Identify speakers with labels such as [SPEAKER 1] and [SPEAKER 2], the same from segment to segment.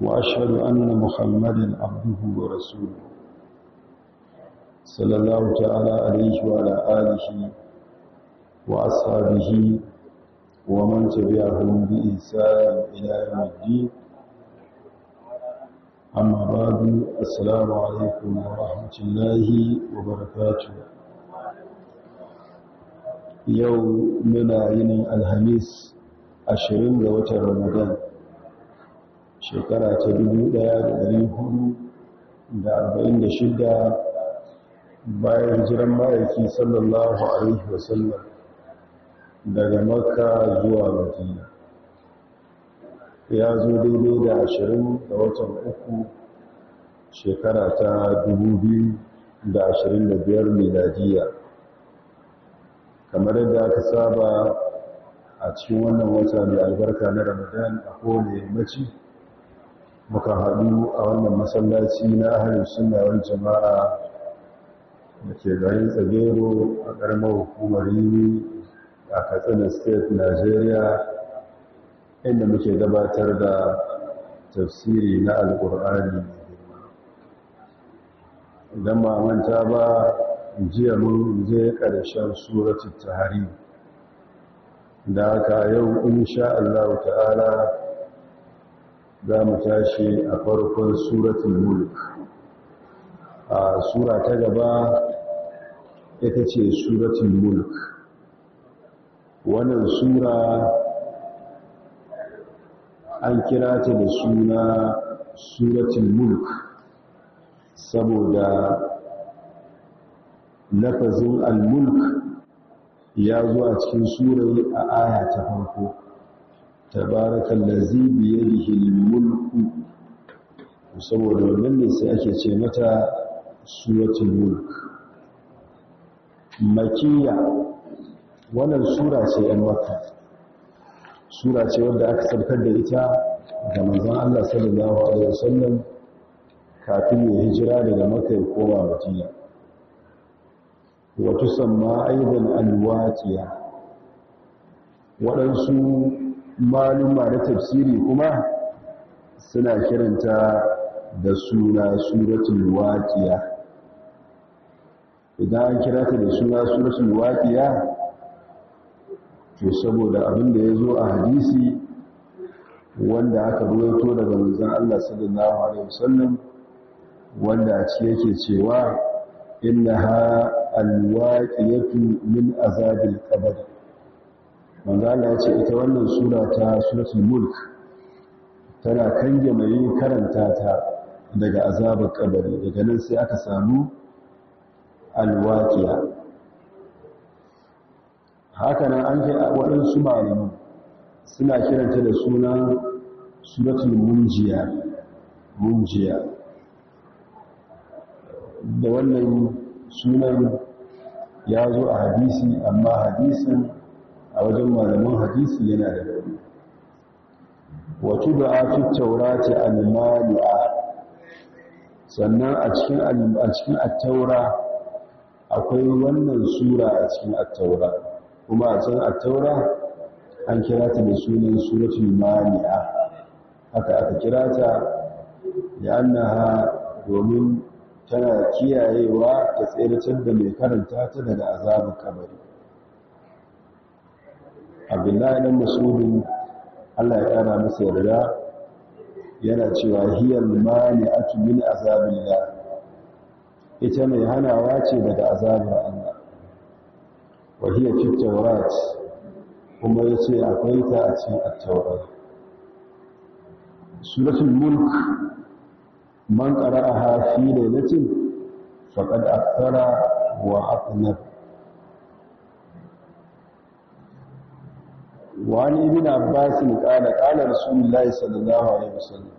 [SPEAKER 1] وأشهد أن محمدا عبده ورسوله صلى الله تعالى عليه وعلى آله وأصحابه ومن تبعهم بإحسان إلى يوم الدين أما بعد السلام عليكم ورحمة الله وبركاته يوم منا ينين الخميس ashirin ga watan ramadan arba'in da shida bayan hijiran ma'aiki sallallahu alaihi wasallam daga makka zuwa madina. Ya zo daidai da ashirin da watan uku shekara ta dubu biyu da ashirin da biyar miladiya. Kamar yadda aka saba a cikin wannan wata mai albarka na ramadan a kowane yammaci muka haɗu a wannan masallaci na ahalin sunawar jama'a da ke garin tsagero a ƙaramar hukumar yini a katsina state nigeria inda muke gabatar da tafsiri na alkur'ani idan ba manta ba jiya mun je ƙarshen suratul tahrim. Da haka yau insha Allah ta'ala za mu tashi a farkon suratul mulk. A sura ta gaba ita ce suratul mulk. Wannan sura an kira ta da suna suratul mulk saboda lafazin al-mulk ya zo a cikin surai a aya ta farko. Tabarakal ladzi bi yadihi al-mulku. Saboda wannan ne sai ake ce mata suratul mulk. Makiyya. Wannan sura ce ‘yan wata sura ce wadda aka sarkar da ita ga manzan Allah sallallahu Alaihi wasallam kafin ya hijira daga maka ya koma madina. Wato samma aiban alwaƙiya waɗansu maluma na tafsiri kuma suna kiranta da suna suratul waƙiya idan an kira ta da suna suratul waƙiya to saboda abin da ya zo a hadisi wanda aka ruwaito daga manzon Allah sallallahu alaihi wasallam wanda a ci yake cewa innaha alwaqiyatu min azabil qabr manzo Allah ya ce ita wannan sura ta suratul mulk tana kange mai karanta ta daga azabar kabari. Daga nan sai aka samu alwaqiya. Haka nan an kai waɗansu malamu suna kiranta da sunan suratul munjiya munjiya. Da wannan sunan ya zo a hadisi amma hadisin a wajen malaman hadisi yana da rauni. Wato da a fi taurati al-mali'a. Sannan a cikin a cikin at-taura akwai wannan sura a cikin at-taura. Kuma a can at-taura an kira ta da sunan suratul mani'a haka aka kira ta da annaha domin tana kiyayewa ta tseratar da mai karanta ta daga azabin kabari. Abdullahi dan masudin Allah ya kara masa yarda yana cewa hiyal mani'atu min azabillah. Ita mai hanawa ce daga azabar Allah. Wa hiya fi tawrat kuma ya ce akwai ta a cikin at-taurat. Suratul mulk man qara'aha fi lailatin faqad akthara wa aqnab wani ibn abbas qala qala rasulullahi sallallahu alaihi wasallam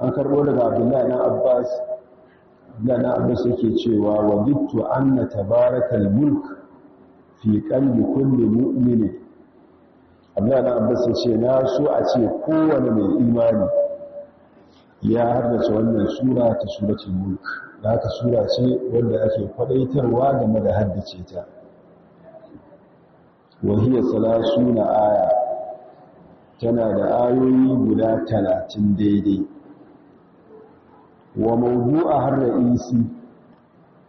[SPEAKER 1] an karbo daga abdullahi ibn abbas na abbas yake cewa wadittu anna tabarakal mulk fi qalbi kulli mu'min abdullahi na abbas ya ce na so a ce kowane mai imani ya haddace wannan sura ta suratul mulk da haka sura ce wanda ake kwadaitarwa game da haddace ta wahiyar salasuna aya tana da ayoyi guda talatin daidai wa mawdu'a har ra'isi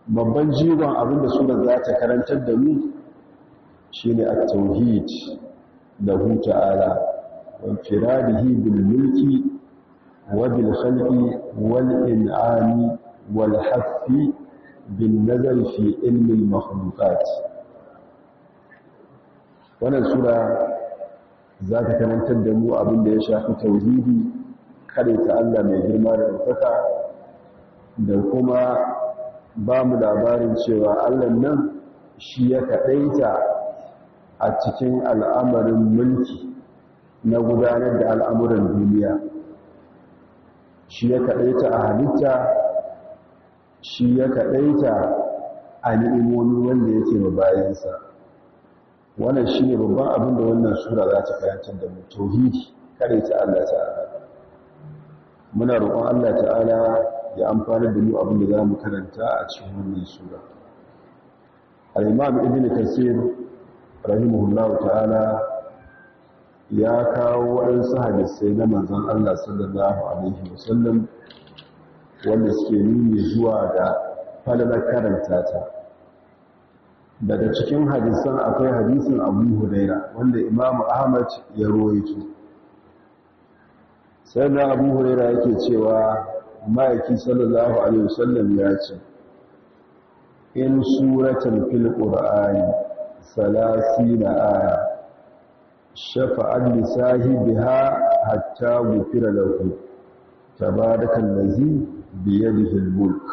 [SPEAKER 1] babban jigon abin da sura za ta karantar da mu shine at-tauhid da hu ta'ala wa firadihi bil mulki wa bil khalqi wal in'ami wal hafi bin nazar fi ilmi al makhluqat wannan sura za ta karantar da mu abin da ya shafi tauhidi ta Allah mai girma da ɗaukaka da kuma ba mu labarin cewa allah nan shi ya kaɗaita a cikin al'amarin mulki na gudanar da al'amuran duniya. Shi ya kaɗaita a halitta shi ya kaɗaita a ni'imomi wanda yake bayansa. Wannan shi ne babban abin da wannan sura za ta kayantar da mu tauhidi kaɗaita allah ta'ala. Muna roƙon allah ta'ala ya amfani da mu abin da za mu karanta a cikin wannan sura. Al-imam ibn kasir rahimahullahu ta'ala ya kawo waɗansu hadisai na manzon Allah sallallahu alaihi wasallam wanda suke nuni zuwa ga falalar karanta ta. Daga cikin hadisan akwai hadisin abu huraira wanda imam ahmad ya rawaito sai da abu huraira yake cewa ma'aiki sallallahu alaihi wasallam ya ce in suratan fil qur'ani salasina aya shafa'an li sahibiha hatta gufira lahu tabarakal ladzi bi yadihi al-mulk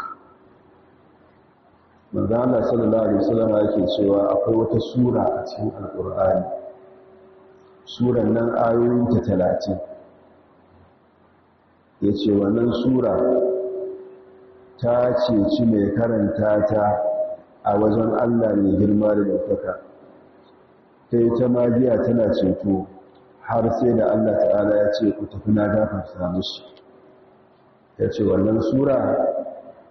[SPEAKER 1] manzo Allah sallallahu alaihi wasallam yake cewa akwai wata sura a cikin alqur'ani. Suran nan ayoyin ta 30 ya ce wannan sura ta ceci mai karanta ta a wajen allah mai girma da ɗaukaka. Ta yi ta magiya tana ceto har sai da allah ta'ala ya ce ku tafi na gafarta musu. Ya ce wannan sura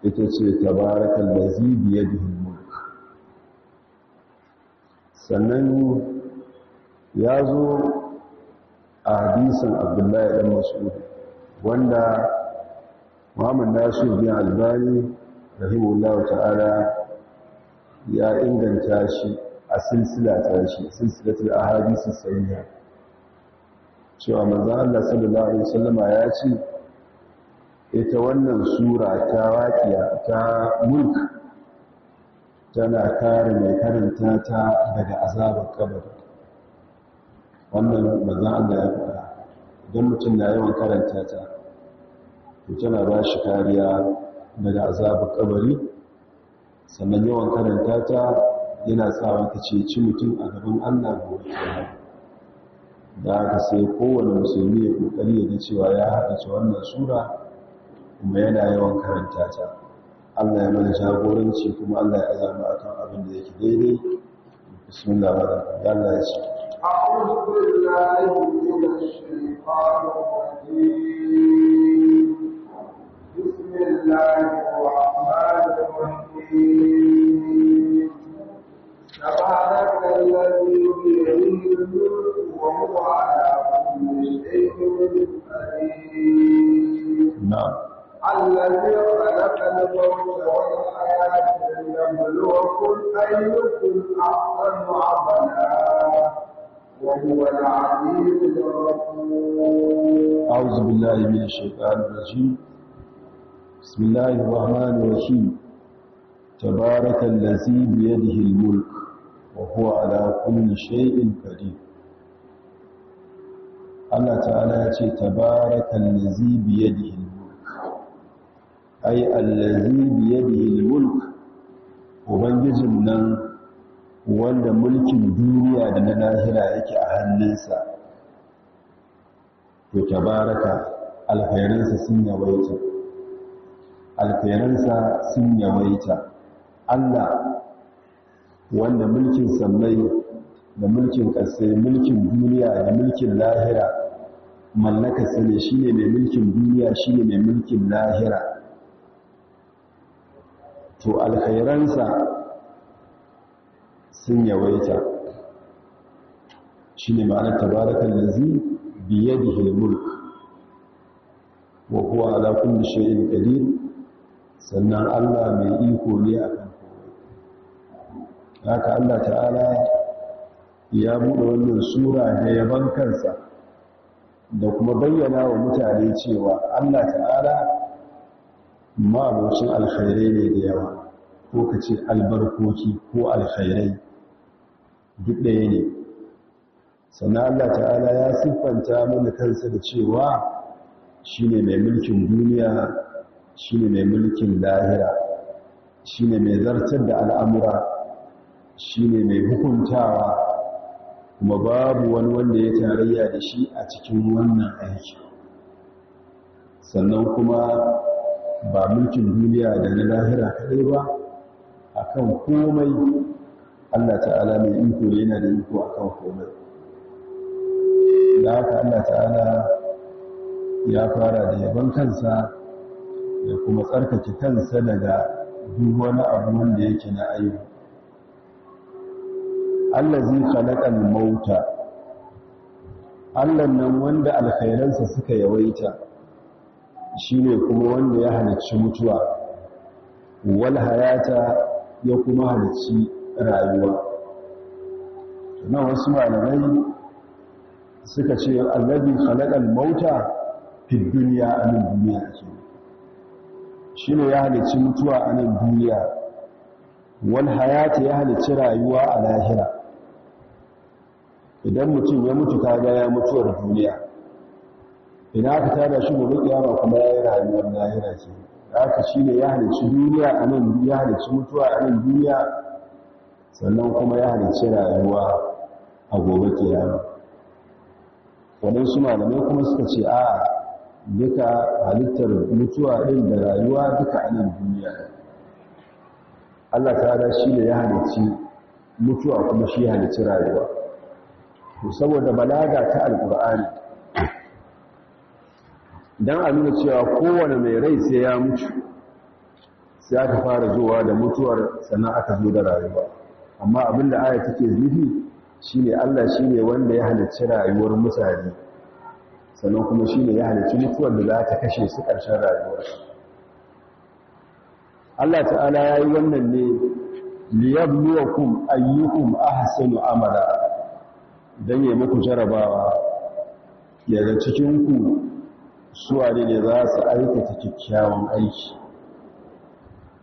[SPEAKER 1] ita ce tabarakan da zibiya mulk. Sannan ya zo a hadisin abdullahi ɗan masu wanda Muhammad Nasir bin Albani rahimahullahu ta'ala ya inganta shi a silsila ta shi silsilatul ahadisi sahiha. Cewa manzon Allah sallallahu alaihi wasallama ya ce ita wannan sura ta waqiya ta mulk tana kare mai karanta ta daga azabar kabari. Wannan manzon Allah ya faɗa idan mutum na yawan karanta ta to tana ba shi kariya daga azabar kabari. Sannan yawan karanta ta yana tsawa ta ceci mutum a gaban Allah gobe da aka sai kowane musulmi ya ƙoƙari ya ga cewa ya haɗa wannan sura kuma yana yawan karanta ta Allah ya mana jagoranci kuma Allah ya azama akan abin da yake daidai bismillah Allah ya ce
[SPEAKER 2] أعوذ بالله من الشيطان الرجيم بسم الله الرحمن الرحيم تبارك الذي بيده الملك وهو على كل شيء قدير
[SPEAKER 1] نعم
[SPEAKER 2] الذي خلق الموت والحياة ليبلوكم أيكم أحسن عملا وهو العزيز الغفور.
[SPEAKER 1] أعوذ بالله من الشيطان الرجيم. بسم الله الرحمن الرحيم. تبارك الذي بيده الملك وهو على كل شيء قدير. Allah ta'ala ya ce tabarakal ladzi bi ay allazi bi yadihi al-mulk ubangijin nan wanda mulkin duniya da na lahira yake a hannunsa to tabaraka alkhairinsa sun yawaita alkhairansa sun yawaita Allah wanda mulkin sammai da mulkin ƙasai mulkin duniya da mulkin lahira mallakarsa ne shi ne mai mulkin duniya shi ne mai mulkin lahira to alkhairansa sun yawaita. Shi ne tabarakan lazi biye da hilmulk wa kuwa ala kulli shay'in qadir. Sannan Allah mai iko ne akan komai. Haka Allah ta'ala ya buɗe wannan sura da yaban kansa da kuma bayyana wa mutane cewa Allah ta'ala ma'abocin alkhairai ne da yawa. Ko ka ce albarkoki ko alkhairai duk ɗaya ne. Sannan Allah ta'ala ya siffanta mana kansa da cewa shi ne mai mulkin duniya shi ne mai mulkin lahira shi ne mai zartar da al'amura shi ne mai hukuntawa kuma babu wani wanda ya tarayya da shi a cikin wannan aiki. Sannan kuma ba mulkin duniya da na lahira kaɗai ba akan komai Allah ta'ala mai iko yana da iko akan komai. Da haka Allah ta'ala ya fara da yaban kansa da kuma tsarkake kansa daga duk wani abu wanda yake na aibu. Allazi khalaqal mauta. Allah nan wanda alkhairansa suka yawaita. Shine kuma wanda ya halicci mutuwa wal hayata ya kuma halicci rayuwa. Nan wasu malamai suka ce allazi khalaqal mauta fi dunya a nan duniya ake shine ya halicci mutuwa a nan duniya wal hayata ya halicci rayuwa a lahira. Idan mutum ya mutu kaga ya mutuwar duniya. Idan aka tada shi gobe kiyama kuma ya yi rayuwar lahira ce haka shine ya halicci duniya a nan ya halicci mutuwa a nan duniya sannan kuma ya halicci rayuwa a gobe kiyama. Waɗansu malamai kuma suka ce a duka halittar mutuwa ɗin da rayuwa duka a nan duniya Allah ta shi ne ya halicci mutuwa kuma shi halicci rayuwa. To saboda balaga ta alƙur'ani don a nuna cewa kowane mai rai sai ya mutu sai aka fara zuwa da mutuwar sannan aka zo da rayuwa. Amma abin da aya take nufi shine Allah shine wanda ya halicci rayuwar mutane sannan kuma shine ya halicci mutuwar da za ta kashe su ƙarshen rayuwar Allah ta'ala ya yi wannan ne liyabluwakum ayyukum ahsanu amala dan ya muku jarabawa yaga cikin ku suwane ne za su aikata kyakkyawan aiki?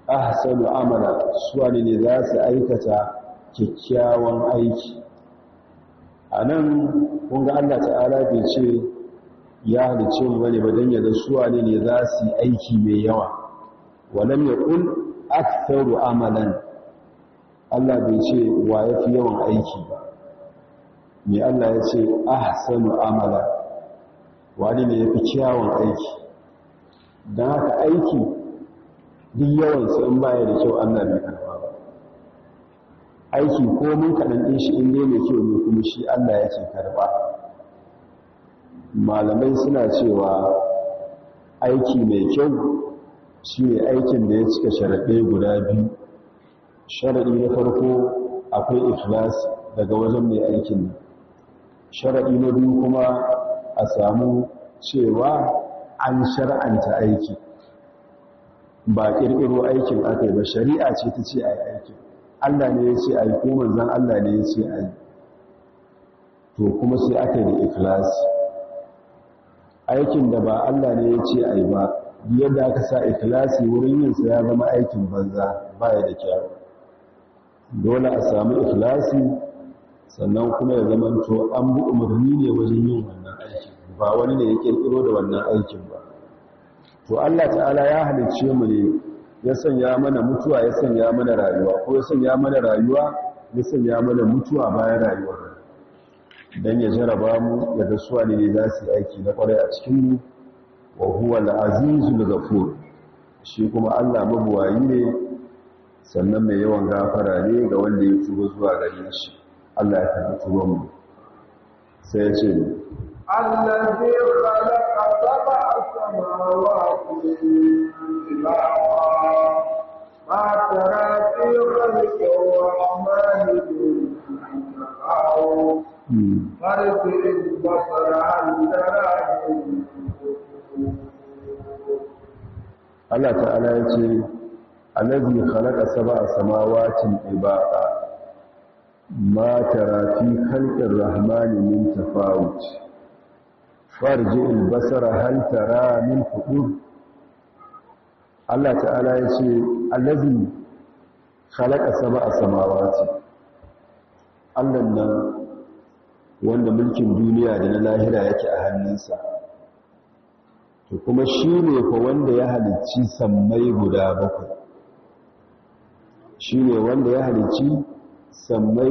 [SPEAKER 1] Ahsanu amala suwane ne za su aikata kyakkyawan aiki? Anan kun ga Allah ta'ala bai ce ya halice mu ba ne ba dan ya ga suwane ne za su aiki mai yawa. Walam yaqul aktharu amalan. Allah bai ce wa yafi yawan aiki ba. Me Allah ya ce? Ahsanu amala. Wani ne yafi kyawun aiki. Dan haka aiki duk yawan sa in baya da kyau Allah bai karɓa ba. Aiki ko mun kadan din shi in mai kyau ne kuma shi Allah yake karɓa malamai suna cewa aiki mai kyau shi ne aikin da ya cika sharaɗe guda biyu. Sharaɗi na farko akwai ikhlas daga wajen mai aikin nan. Sharaɗi na biyu kuma a samu cewa an shar'anta aiki. Ba ƙirƙiro aikin aka ba shari'a ce ta ce a yi aikin. Allah ne ya ce a yi ko manzan allah ne ya ce a yi. To kuma sai aka yi da ikhlas aikin da ba allah ne ya ce a yi ba yadda aka sa ikhlasi wurin yin sa ya zama aikin banza baya da kyau. Dole a samu ikhlasi sannan kuma ya zama to an bi umarni ne wajen yin wannan aikin. Ba wani ne ya kirkiro da wannan aikin ba. To Allah ta'ala ya halicce mu ne ya sanya mana mutuwa ya sanya mana rayuwa ko ya sanya mana rayuwa ya sanya mana mutuwa bayan rayuwa dan ya jaraba mu ya ga suwa ne za su aiki na ƙwarai a cikin mu wa huwa al-azizul ghafur. Shi kuma Allah mabuwayi ne sannan mai yawan gafara ne ga wanda ya tuba zuwa gare shi. Allah ya karɓi tuban mu sai ya ce
[SPEAKER 2] الذي خلق سبع سماوات طباقا ما ترى في خلق الرحمن من تفاوت فارجع البصر هل ترى
[SPEAKER 1] Allah ta'ala ya ce allazi khalaqa sab'a samawatin ibaqa ma tara fi khalqir rahmani min tafawut farji'il basara hal tara min fudur Allah ta'ala ya ce allazi khalaqa sab'a samawati Allah nan wanda mulkin duniya da na lahira yake a hannunsa to kuma shi ne fa wanda ya halicci sammai guda bakwai shi ne wanda ya halicci sammai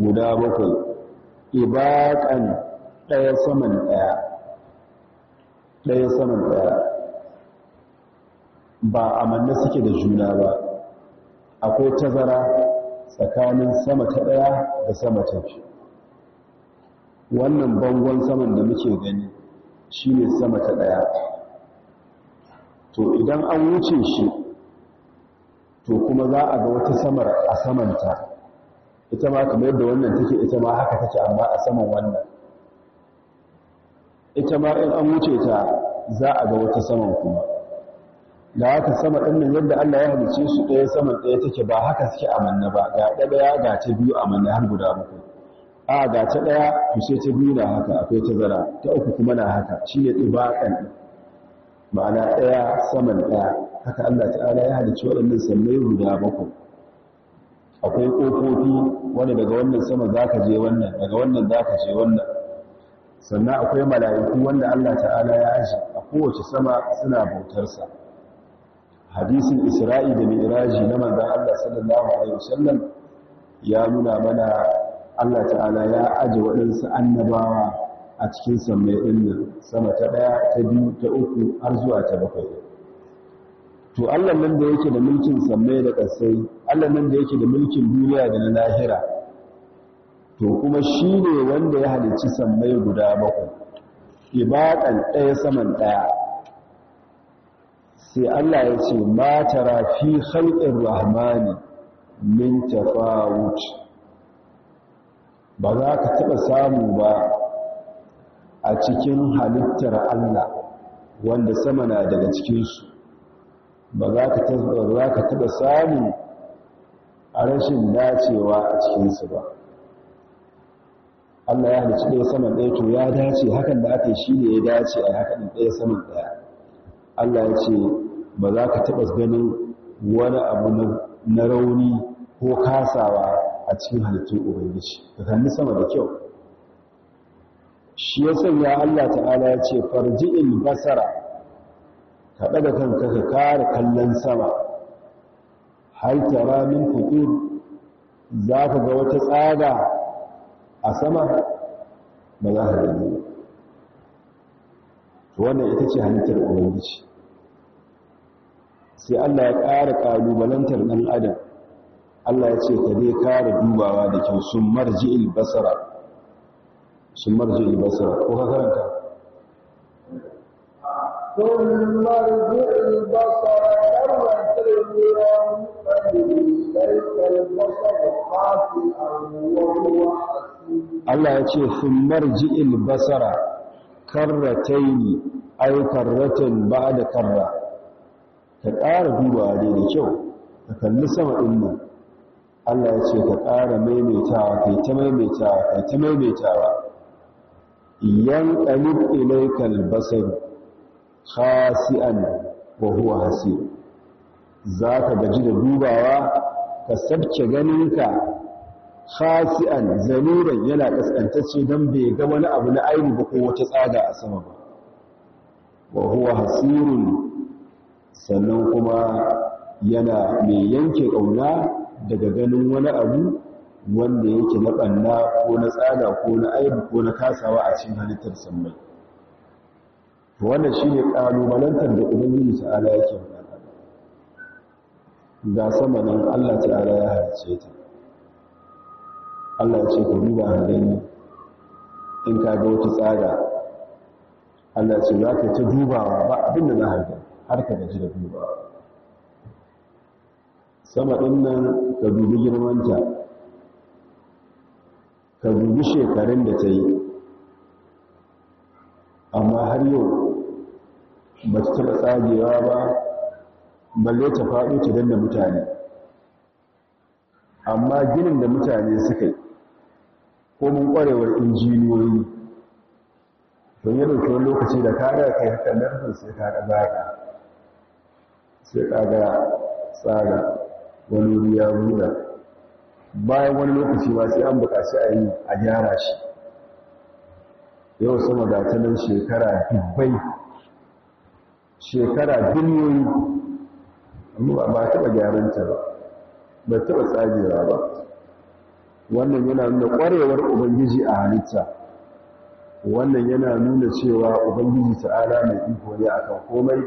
[SPEAKER 1] guda bakwai ibaƙan ɗaya saman ɗaya ɗaya saman ɗaya. Ba a manna suke da juna ba. Akwai tazara tsakanin sama ta ɗaya da sama ta biyu. Wannan bangon saman da muke gani shi ne sama ta ɗaya. To idan an wuce shi to kuma za a ga wata samar a samanta. Ita ma kamar yadda wannan take ita ma haka take amma a saman wannan. Ita ma in an wuce ta za a ga wata saman kuma. Da haka sama ɗin nan yadda Allah ya halice su ɗaya saman ɗaya take ba haka suke amanna ba. Ga ɗaya ga ta biyu amanna har guda bakwai. A ga ta ɗaya to sai ta biyu na haka akwai tazara. Ta uku kuma na haka shi ne ɗibaƙan ma'ana ɗaya saman ɗaya. Haka Allah ta'ala ya halicci waɗannan sannai guda bakwai. Akwai ƙofofi wanda daga wannan sama za ka je wannan daga wannan za ka je wannan. Sannan akwai mala'iku wanda Allah ta'ala ya aji a kowace sama suna bautarsa. Hadisin isra'i da mi'raji na manzon Allah sallallahu alaihi wasallam ya nuna mana Allah ta'ala ya aje waɗansu annabawa a cikin sammai ɗin sama ta ɗaya ta biyu ta uku har zuwa ta bakwai. To Allah nan da yake da mulkin sammai da ƙasai Allah nan da yake da mulkin duniya da na lahira. To kuma shi ne wanda ya halicci sammai guda bakwai. Ibaƙan ɗaya saman ɗaya. Sai Allah ya ce ma tara fi khalqir rahmani min tafawut. Ba za ka taɓa samu ba a cikin halittar Allah wanda sama na daga cikinsu. Ba za ka taɓa samu a rashin dacewa a cikinsu ba. Allah ya halicci ɗaya saman ɗaya to ya dace hakan da aka shi ne ya dace a hakan ɗaya saman ɗaya. Allah ya ce ba za ka taɓa ganin wani abu na rauni ko kasawa a cikin halittun ubangiji. Ka kalli sama da kyau. Shi ya sanya Allah ta'ala ya ce farji'il basara ka ɗaga kanka ka kare kallon sama. Hal tara min fuqur za ka ga wata tsaga a sama? Ba za ka gani to wannan ita ce halittar ubangiji. Sai Allah ya ƙara ƙalubalantar ɗan adam. Allah ya ce ka dai kare dubawa da kyau sun marji'il basara. Sun marji'il basara. Ko ka karanta?
[SPEAKER 2] ثم ارجع البصر كرتين ينقلب اليك البصر خاسئا وهو حسير
[SPEAKER 1] Allah ya ce sun marji'il basara karrataini ay karratan ba'da karra ka ƙara dubawa dai da kyau ka kalli sama ɗin nan Allah ya ce ka ƙara maimaitawa kai ta maimaitawa kai ta maimaitawa yan qalib ilaykal basar khasi'an wa huwa hasir zaka gaji da dubawa ka sabke ganinka. Khasi'an zaniran yana kaskantacce dan bai ga wani abu na aibu ba ko wata tsaga a sama ba. Wa huwa hasirun sannan kuma yana mai yanke ƙauna daga ganin wani abu wanda yake na ɓanna ko na tsada ko na aibu ko na kasawa a cikin halittar sammai. Wannan shi ne ƙalubalantar da ubangiji ta'ala yake ga sama nan Allah ta'ala ya halice ta. Allah ce ka duba gani. In ka ga wata tsaga Allah ce za ka ta dubawa ba abin da za ka ga har ka gaji da dubawa. Sama ɗin nan ka dubi girmanta ka dubi shekarun da ta yi. Amma har yau ba ta taɓa tsagewa ba balle ta faɗo ta danna mutane. Amma ginin da mutane suka yi ko mun ƙwarewar injiniyoyi don yi ɗauki wani lokaci da kada kai haka narfin sai kada zaga sai kaga tsaga wani ya buɗa bayan wani lokaci ba sai an buƙaci a yi a gyara shi. Yau sama ga ta nan shekara dubbai shekara biliyoyi. Amma ba taɓa gyaranta ba. Ba taɓa tsagewa ba. Wannan yana nuna ƙwarewar ubangiji a halitta. Wannan yana nuna cewa ubangiji ta'ala mai iko ne akan komai.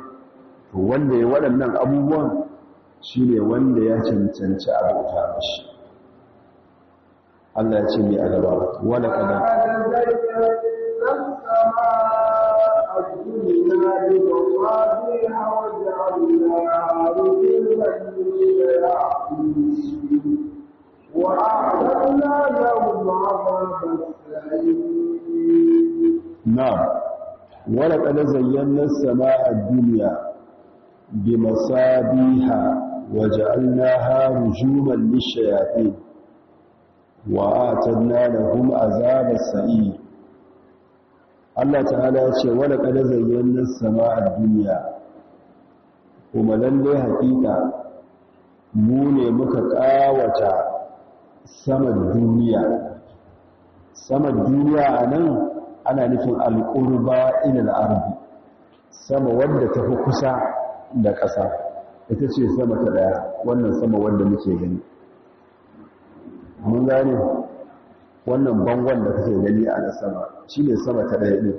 [SPEAKER 1] To wanda ya waɗannan abubuwan shine wanda ya cancanci a bauta mashi. Allah ya ce mai a gaba wala kadan
[SPEAKER 2] لهم عذاب
[SPEAKER 1] نعم. ولقد زينا السماء الدنيا بمصابيح وجعلناها رجوما للشياطين وآتدنا لهم عذاب السعير. Allah ta'ala ya ce wala qad zayyana as-samaa'a dunya kuma lalle haƙiƙa mu ne muka ƙawata saman duniya. Saman duniya a nan ana nufin al-qurba ila al-ardi sama wanda tafi kusa da ƙasa. Ita ce sama ta ɗaya wannan sama wanda muke gani. Mun gane? Wannan bangon da kake gani a sama shi ne sama ta ɗaya ɗin.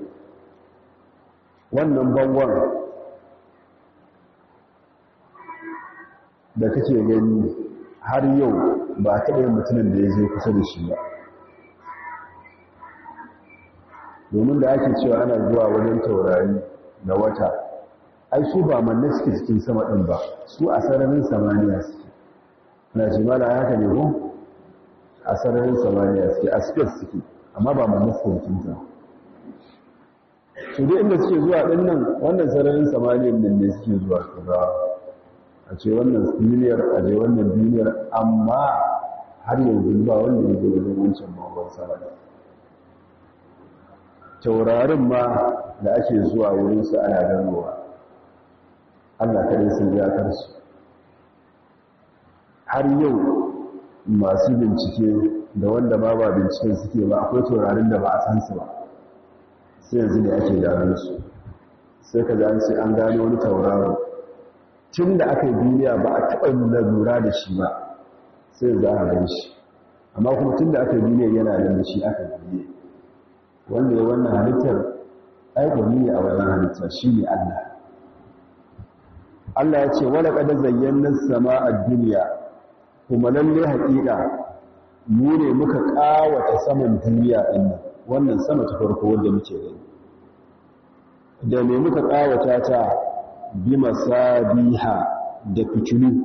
[SPEAKER 1] Wannan bangon da kake gani har yau ba a taɓa yin mutumin da ya je kusa da shi ba. Domin da ake cewa ana zuwa wajen taurari da wata ai su ba manne suke cikin sama ɗin ba su a sararin samaniya suke. Na ce mala haka ne ko? A sararin samaniya suke a space suke amma ba manne suke cikin ta su dai inda suke zuwa ɗin nan wannan sararin samaniyan nan ne suke zuwa kaza. A ce wannan duniyar a je wannan duniyar amma har yanzu ba wanda ya zo wancan bangon sama taurarin ma da ake zuwa wurinsu ana ganowa. Allah kadai sun su har yau masu bincike da wanda ma ba binciken suke ba akwai taurarin da ba a san su ba. Sai yanzu ne ake gano su. Sai ka an ce an gano wani tauraro. Tun da aka yi duniya ba a taɓa lura da shi ba sai za a gan shi. Amma kuma tun da aka yi duniya yana da shi aka duniya wanda ya wannan halittar aikoni ne a wannan halittar shi ne allah. Allah ya ce wala ƙada zayyana sama a duniya kuma lalle haƙiƙa mu ne muka ƙawata saman duniya ɗin nan. Wannan sama ta farko wanda muke gani. Da me muka ƙawata ta? Bi masabiha da fitilu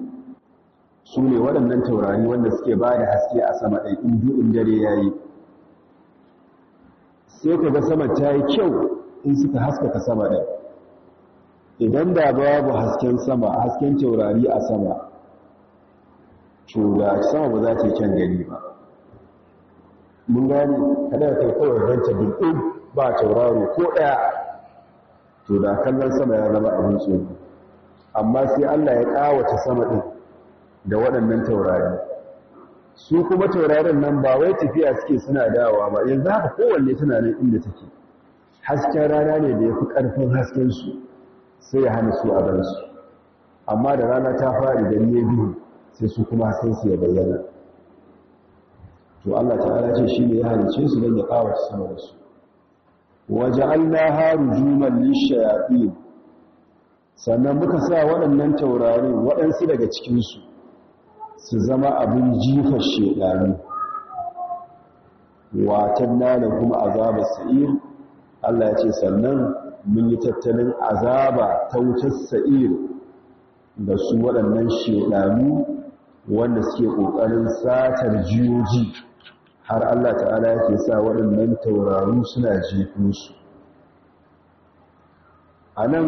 [SPEAKER 1] su ne waɗannan taurari wanda suke ba da haske a sama ɗai in dare ya yi. Sai ka ga sama ta yi kyau in suka haskaka sama ɗai idan da babu hasken sama hasken taurari a sama da sama ba za ta yi kyan gani ba. Mun gani kada ka kai kawai ranta bil'in ba tauraro ko ɗaya. To da kallon sama ya zama abin tsoro. Amma sai Allah ya ƙawata sama ɗin da waɗannan taurari. Su kuma taurarin nan ba wai tafiya suke suna dawowa ba. Yanzu haka kowanne suna nan inda take. Hasken rana ne da ya fi ƙarfin haskensu sai ya hana su a gansu amma da rana ta fari da ne biyu sai su kuma haskensu ya bayyana. To Allah ta'ala ce shi ne ya halice su don ya ƙawata sama da su. Waja'alnaha rujuman lishayatin. Sannan muka sa waɗannan taurarin waɗansu daga cikinsu su zama abin jifar shedanu watan da kuma azabar sa'ir. Allah ya ce sannan mun yi tattalin azaba ta wutar sa'ir da su waɗannan shedanu wanda suke ƙoƙarin satar jiyoji har Allah ta'ala yake sa waɗannan tauraru suna jefin su. A nan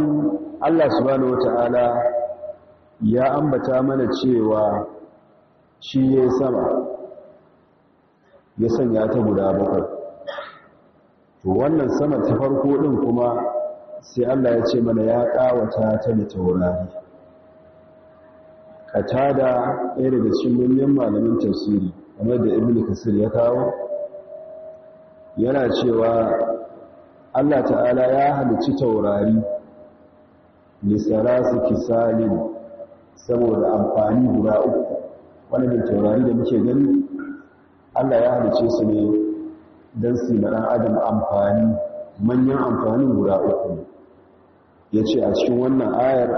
[SPEAKER 1] Allah subhanahu wata'ala ya ambata mana cewa shi ya sama ya sanya ta guda bakwai. To wannan sama ta farko ɗin kuma sai Allah ya ce mana ya ƙawata ta da taurari. Katada ɗaya daga cikin manyan malamin tafsiri kamar da ibn kasir ya kawo yana cewa Allah ta'ala ya halicci taurari lisarasu kisalin saboda amfani guda uku. Wannan taurari da muke gani Allah ya halice su ne don su na ɗan adam amfani manyan amfani guda uku ya ce a cikin wannan ayar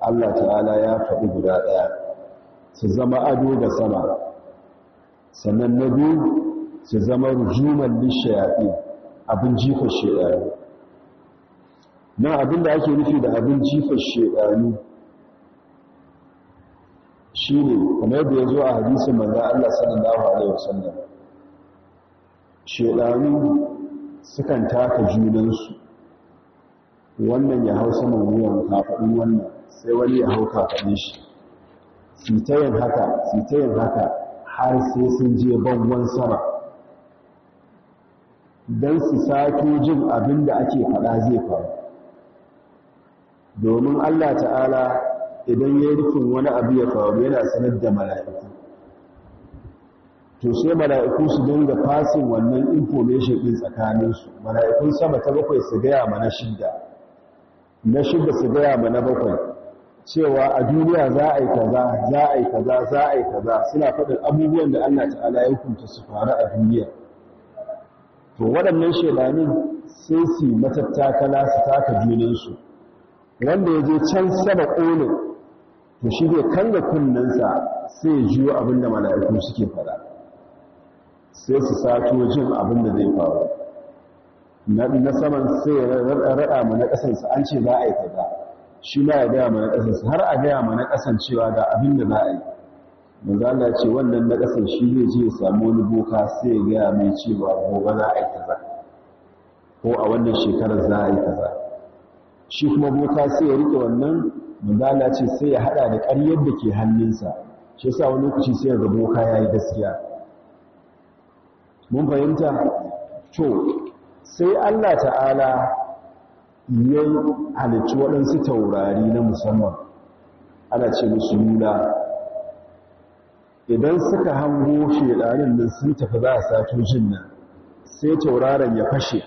[SPEAKER 1] Allah ta'ala ya faɗi guda ɗaya su zama ado da sama. Sannan na biyu su zama rujuman lishayaɗi abin jifar shaɗari na abin da ake nufi da abin jifar shaɗari shi ne kamar da ya zo a hadisin manzan Allah sallallahu Alaihi wasallam shaɗari sukan taka junansu. Wannan ya hau saman wuyan kafaɗin wannan. Sai wani ya hau kafaɗin shi. Sitayin haka sitayin haka har sai sun je bangon sama. Don su sato jin abin da ake faɗa zai faru. Domin Allah ta'ala idan ya rufin wani abu ya faru yana sanar da mala'iku. To sai mala'iku su dinga fasin wannan information ɗin tsakaninsu. Mala'ikun sama ta bakwai su gaya ma na shidda. Na shidda su gaya ma na bakwai. Cewa a duniya za a yi kaza za a yi kaza za a yi kaza. Suna faɗin abubuwan da Allah ta'ala ya hukunta su faru a duniya. To waɗannan shedanin sai su matattakala su taka junansu. Wanda ya je can sama ƙolin to shi zai kanga kunnensa sai ya jiyo abin da mala'iku suke faɗa. Sai su sato jin abin da zai faru. Na saman sai ya raɗa mana ƙasansa an ce za a yi kaza. Shi ma ya gaya mana ƙasansa. Har a gaya mana ƙasancewa ga abin da za a yi. Manzo Allah ce wannan na ƙasan shi zai je ya samu wani boka sai ya gaya mai cewa gobe za a yi kaza. Ko a wannan shekarar za a yi kaza. Shi kuma boka sai ya riƙe wannan manzo Allah ce sai ya hada da ƙaryar da ke hannunsa. Shi yasa wani lokaci sai ya ga boka yayi gaskiya. Mun fahimta? To sai Allah ta'ala ya halicci waɗansu taurari na musamman. Ana ce musu nuna idan suka hango shedanin nan sun tafi za a sato jin nan sai tauraron ya fashe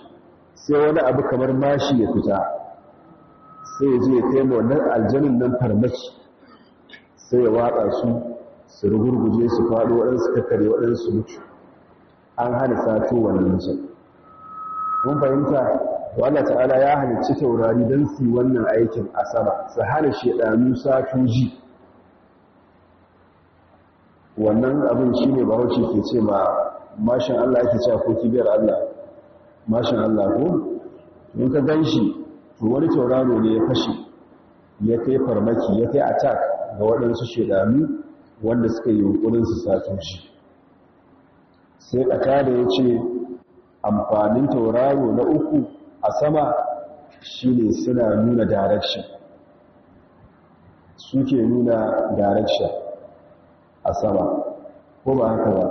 [SPEAKER 1] sai wani abu kamar mashi ya fita. Sai je ya kai wannan aljanin nan farmaki sai ya watsa su su rugurguje su faɗo waɗansu kakkare waɗansu mutu. An hana sato wannan jin mun fahimta? Allah ta'ala ya halicci taurari don su wannan aikin a sama su hana shedanu sato ji. Wannan abin shi ne bahaushe ke ce ma mashin Allah yake cewa ko kibiyar Allah? Mashin Allah ko? In ka gan shi to wani tauraro ne ya fashe ya kai farmaki ya kai attack ga waɗansu shedanu wanda suka yi yunkurin su sato shi. Sai ƙaka da ya ce amfanin tauraro na uku a sama shine suna nuna direction. Suke nuna direction a sama ko ba haka ba?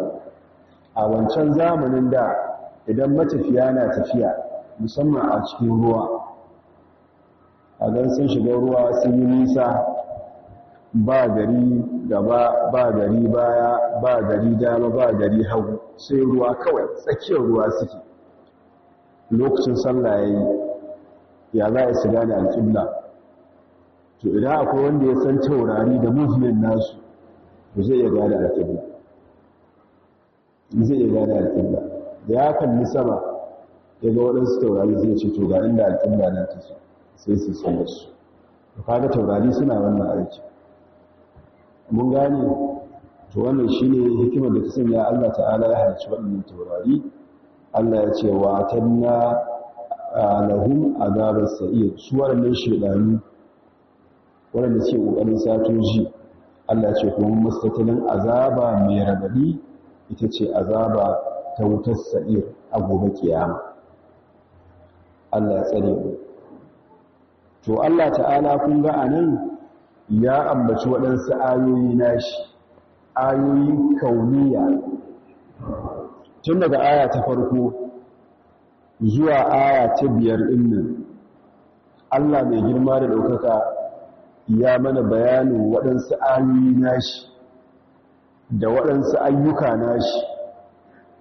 [SPEAKER 1] A wancan zamanin da idan matafiya na tafiya musamman a cikin ruwa a gan sun shiga ruwa sun yi nisa ba gari gaba ba gari baya ba gari dama ba gari hagu sai ruwa kawai tsakiyar ruwa suke. Lokacin sallah yayi ya za a su gane alƙibla? To idan akwai wanda ya san taurari da movement nasu to zai iya gane alƙibla. Zai iya gane alƙibla. Da ya kalli sama ya ga waɗansu taurari zai ce to ga inda alƙibla nan ta sai su tsaye su to kaga taurari suna wannan aiki. Mun gane? To wannan shine hikimar da ta sanya Allah ta'ala ya halicci waɗannan taurari. Allah ya ce wa tanna lahum azabar sa'ir. Su waɗannan shedanu waɗanda suke ƙoƙarin satoji Allah ce kuma mustatalin azaba mai radadi ita ce azaba ta wutar sa'ir a gobe kiyama. Allah ya tsare mu. To Allah ta'ala kun ga a nan ya ambaci waɗansu ayoyi nashi ayoyi kauniya. Tun daga aya ta farko zuwa aya ta biyar ɗin nan Allah mai girma da ɗaukaka ya mana bayanin waɗansu ayoyi nashi da waɗansu ayyuka nashi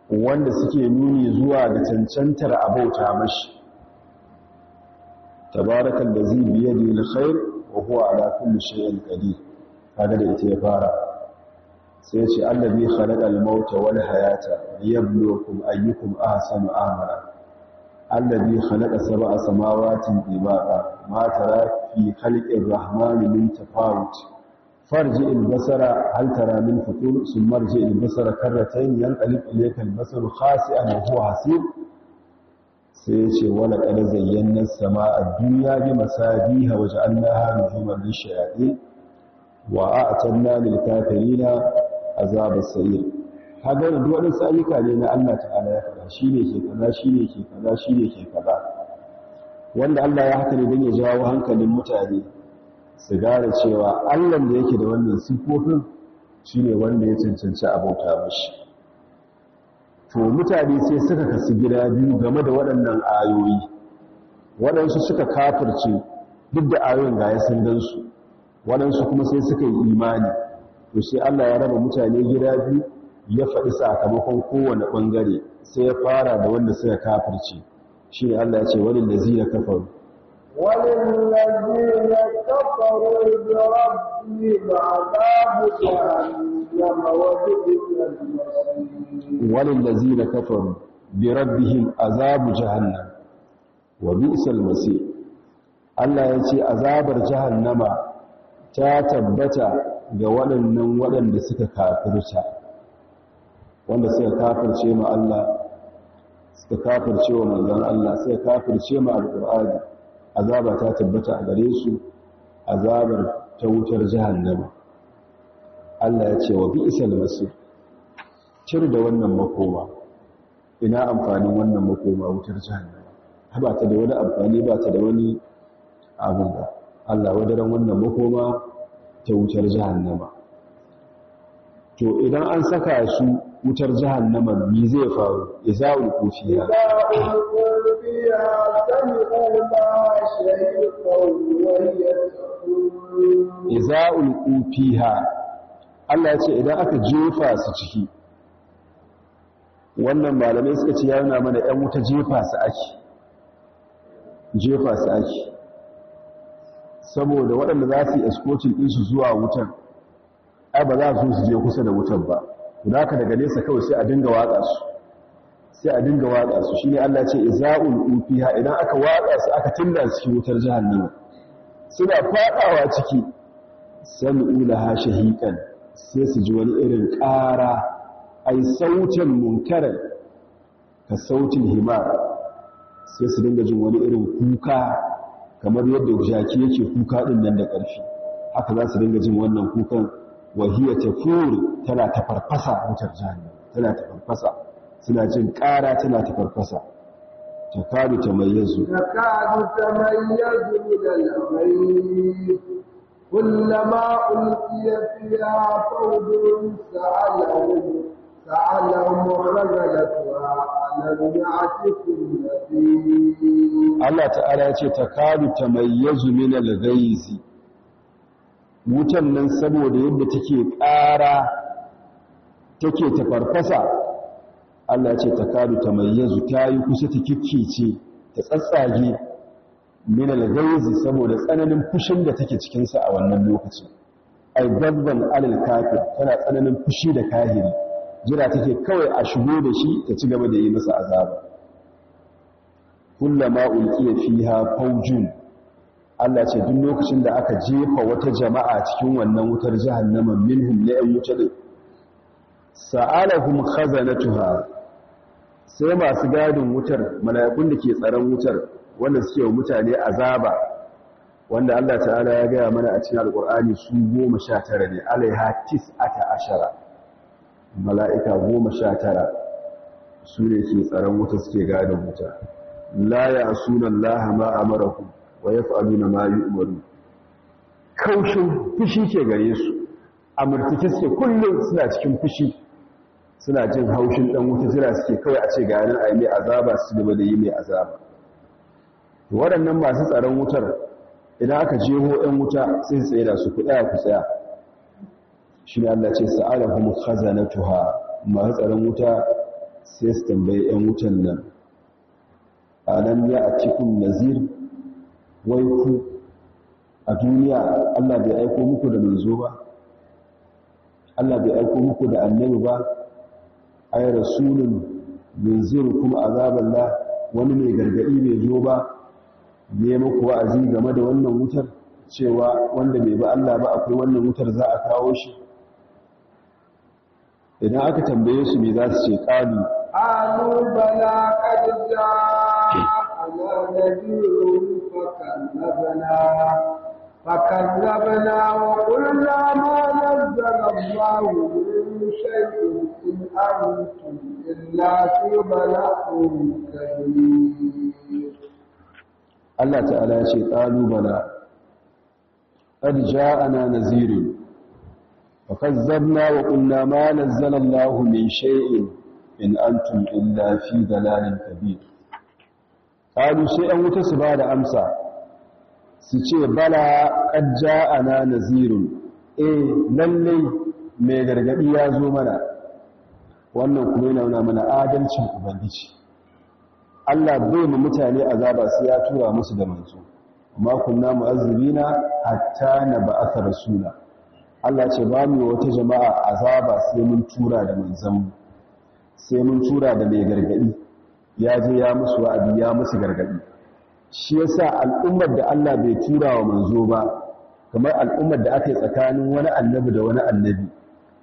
[SPEAKER 1] wanda suke nuni zuwa da cancantar abauta mashi. Tabarakan da zai biya da alkhair wa huwa ala kulli shay'in qadir. Kaga da ita ya fara. Sai ce allazi khalaqal mauta wal hayata liyabluwakum ayyukum ahsanu amala. Allazi khalaqa sab'a samawatin tibaqa ma tara fi khalqir rahmani min tafawut. Farji al-basara hal tara min futur? Thumma arji al-basara karratayn yanqalib ilayka al-basaru khasi'an wa huwa hasib. Sai ce wala qad zayyana as-samaa'a ad-dunya bi masabiha wa ja'alnaha nujuman lish-shayatin wa a'tadna lil-kafirina azab as-sa'ir kaga duk wadansu ayyuka ne na Allah ta'ala ya faɗa shine ke kaza shine ke kaza shine ke kaza. Wanda Allah ya haka ne don ya jawo hankalin mutane su gane cewa Allah da yake da wannan sifofin shine wanda ya cancanci abauta mashi. To mutane sai suka kasu gida biyu game da waɗannan ayoyi. Waɗansu suka kafirce duk da ayoyin ga ya sun gansu. Waɗansu kuma sai suka yi imani. to sai Allah ya raba mutane gida biyu ya faɗi sakamakon kowane ɓangare sai ya fara da wanda suka kafirce shi ne Allah ya ce wani lazina kafaru
[SPEAKER 2] وللذين كفروا بربهم عذاب جهنم وبئس المصير
[SPEAKER 1] وللذين كفروا بربهم عذاب جهنم وبئس المصير Allah ya ce azabar jahannama ta tabbata ga waɗannan waɗanda suka kafirta wanda suka kafirce ma Allah suka kafirce wa manzon Allah suka kafirce ma alqur'ani. Azaba ta tabbata a gare su azabar ta wutar jahannama. Allah ya ce wa bi'sal masir. Cir da wannan makoma. Ina amfanin wannan makoma wutar jahannama? Ba ta da wani amfani ba ta da wani abin da Allah wadaran wannan makoma ta wutar jahannama. To idan an saka su wutar jahannama me zai faru?
[SPEAKER 2] Idza ulqufiya
[SPEAKER 1] idza ulqufiha Allah ya ce idan aka jefa su ciki wannan malamai suka ce ya nuna mana ɗan wuta jefa su ake jefa su ake. Saboda waɗanda za su yi escorting ɗinsu zuwa wutan ai ba za su su je kusa da wutan ba. Da haka daga nesa kawai sai a dinga watsa su sai a dinga watsa su. Shine Allah ce iza'ul ufiha idan aka watsa su aka tinda su cikin wutar jahannama. Suna fadawa ciki. Sami'u laha shahiqan sai su ji wani irin ƙara. Ai sautin munkaran ka sautin himar. Sai su dinga jin wani irin kuka. kamar yadda jaki yake kuka ɗin nan da ƙarfi haka za su dinga jin wannan kukan. Wahiya ta furu tana ta farfasa wutar jahannam tana ta farfasa suna jin ƙara tana ta farfasa ta kadu ta mayyazu.
[SPEAKER 2] Ta kadu ta mayyazu da labai kullama ulqiya fiha fawdun sa'alahum sa'alahum khazalatuha.
[SPEAKER 1] Allah ta'ala ya ce takadu tamayyazu min al-ghaizi wutan nan saboda yadda take ƙara take ta farfasa Allah ya ce takadu tamayyazu tayi kusa ta kikkice ta tsatsage min al-ghaizi saboda tsananin fushin da take cikin sa a wannan lokaci ai gabban alal kafir tana tsananin fushi da kahiri jira take kawai a shigo da shi ta ci gaba da yi masa azaba. Kullama ulqiya fiha fawjun. Allah ce duk lokacin da aka jefa wata jama'a cikin wannan wutar jahannama minhum la din sa'alahum khazanatuha. Sai masu gadin wutar mala'ikun da ke tsaron wutar wanda suke wa mutane azaba wanda Allah ta'ala ya gaya mana a cikin alkur'ani su goma sha tara ne alaiha tis'ata ashara. Mala'ika goma sha tara su ne ke tsaron wuta suke gadin wuta. La ya sunan laha ma amarahu wa yaf'aluna ma yu'maru. Kaushin fushi ke gare su. Amurtike suke kullum suna cikin fushi. Suna jin haushin dan wuta suna suke kawai a ce ga yanar a yi mai azaba su gaba da yi mai azaba. Waɗannan masu tsaron wutar idan aka jeho 'yan wuta sai tsaye da su kuɗaya ku tsaya. Shi ne allah ce sa'ala kuma khazanatuha. Masu tsaron wuta sai su tambayi 'yan wutan nan alam ya a cikin nazir? Wai ku a duniya allah bai aiko muku da manzo ba? Allah bai aiko muku da annabi ba? Ay rasulun yunzirukum azaballah wani mai gargaɗi bai zo ba? Ne muku wa'azi game da wannan wutar? Cewa wanda bai ba Allah ba akwai wannan wutar za a kawo shi? Idan aka tambaye su me za su ce qalu.
[SPEAKER 2] Alu bala qad ja'ana nabiyun fakannabna fakannabna wa qulna ma nazzala Allahu min shay'in in antum illa fi bala'in kabir
[SPEAKER 1] Allah ta'ala ya ce ƙalubala qad ja'ana nazirun. In antum illa fi dalalin kabir qalu sai an wuta su ba da amsa su ce bala qad ja'ana nazirun eh lalle mai gargaɗi ya zo mana wannan kuma yana nuna mana adalcin ubangiji Allah bai mu mutane azaba sai ya tura musu da manzo amma kunna mu'azzibina hatta na ba'atha rasula Allah ce ba mu wata jama'a azaba sai mun tura da manzon sai mun tura da mai gargaɗi ya je ya musu wa'azi ya musu gargaɗi shi yasa al'ummar da Allah bai tura wa manzo ba kamar al'ummar da aka yi tsakanin wani annabi da wani annabi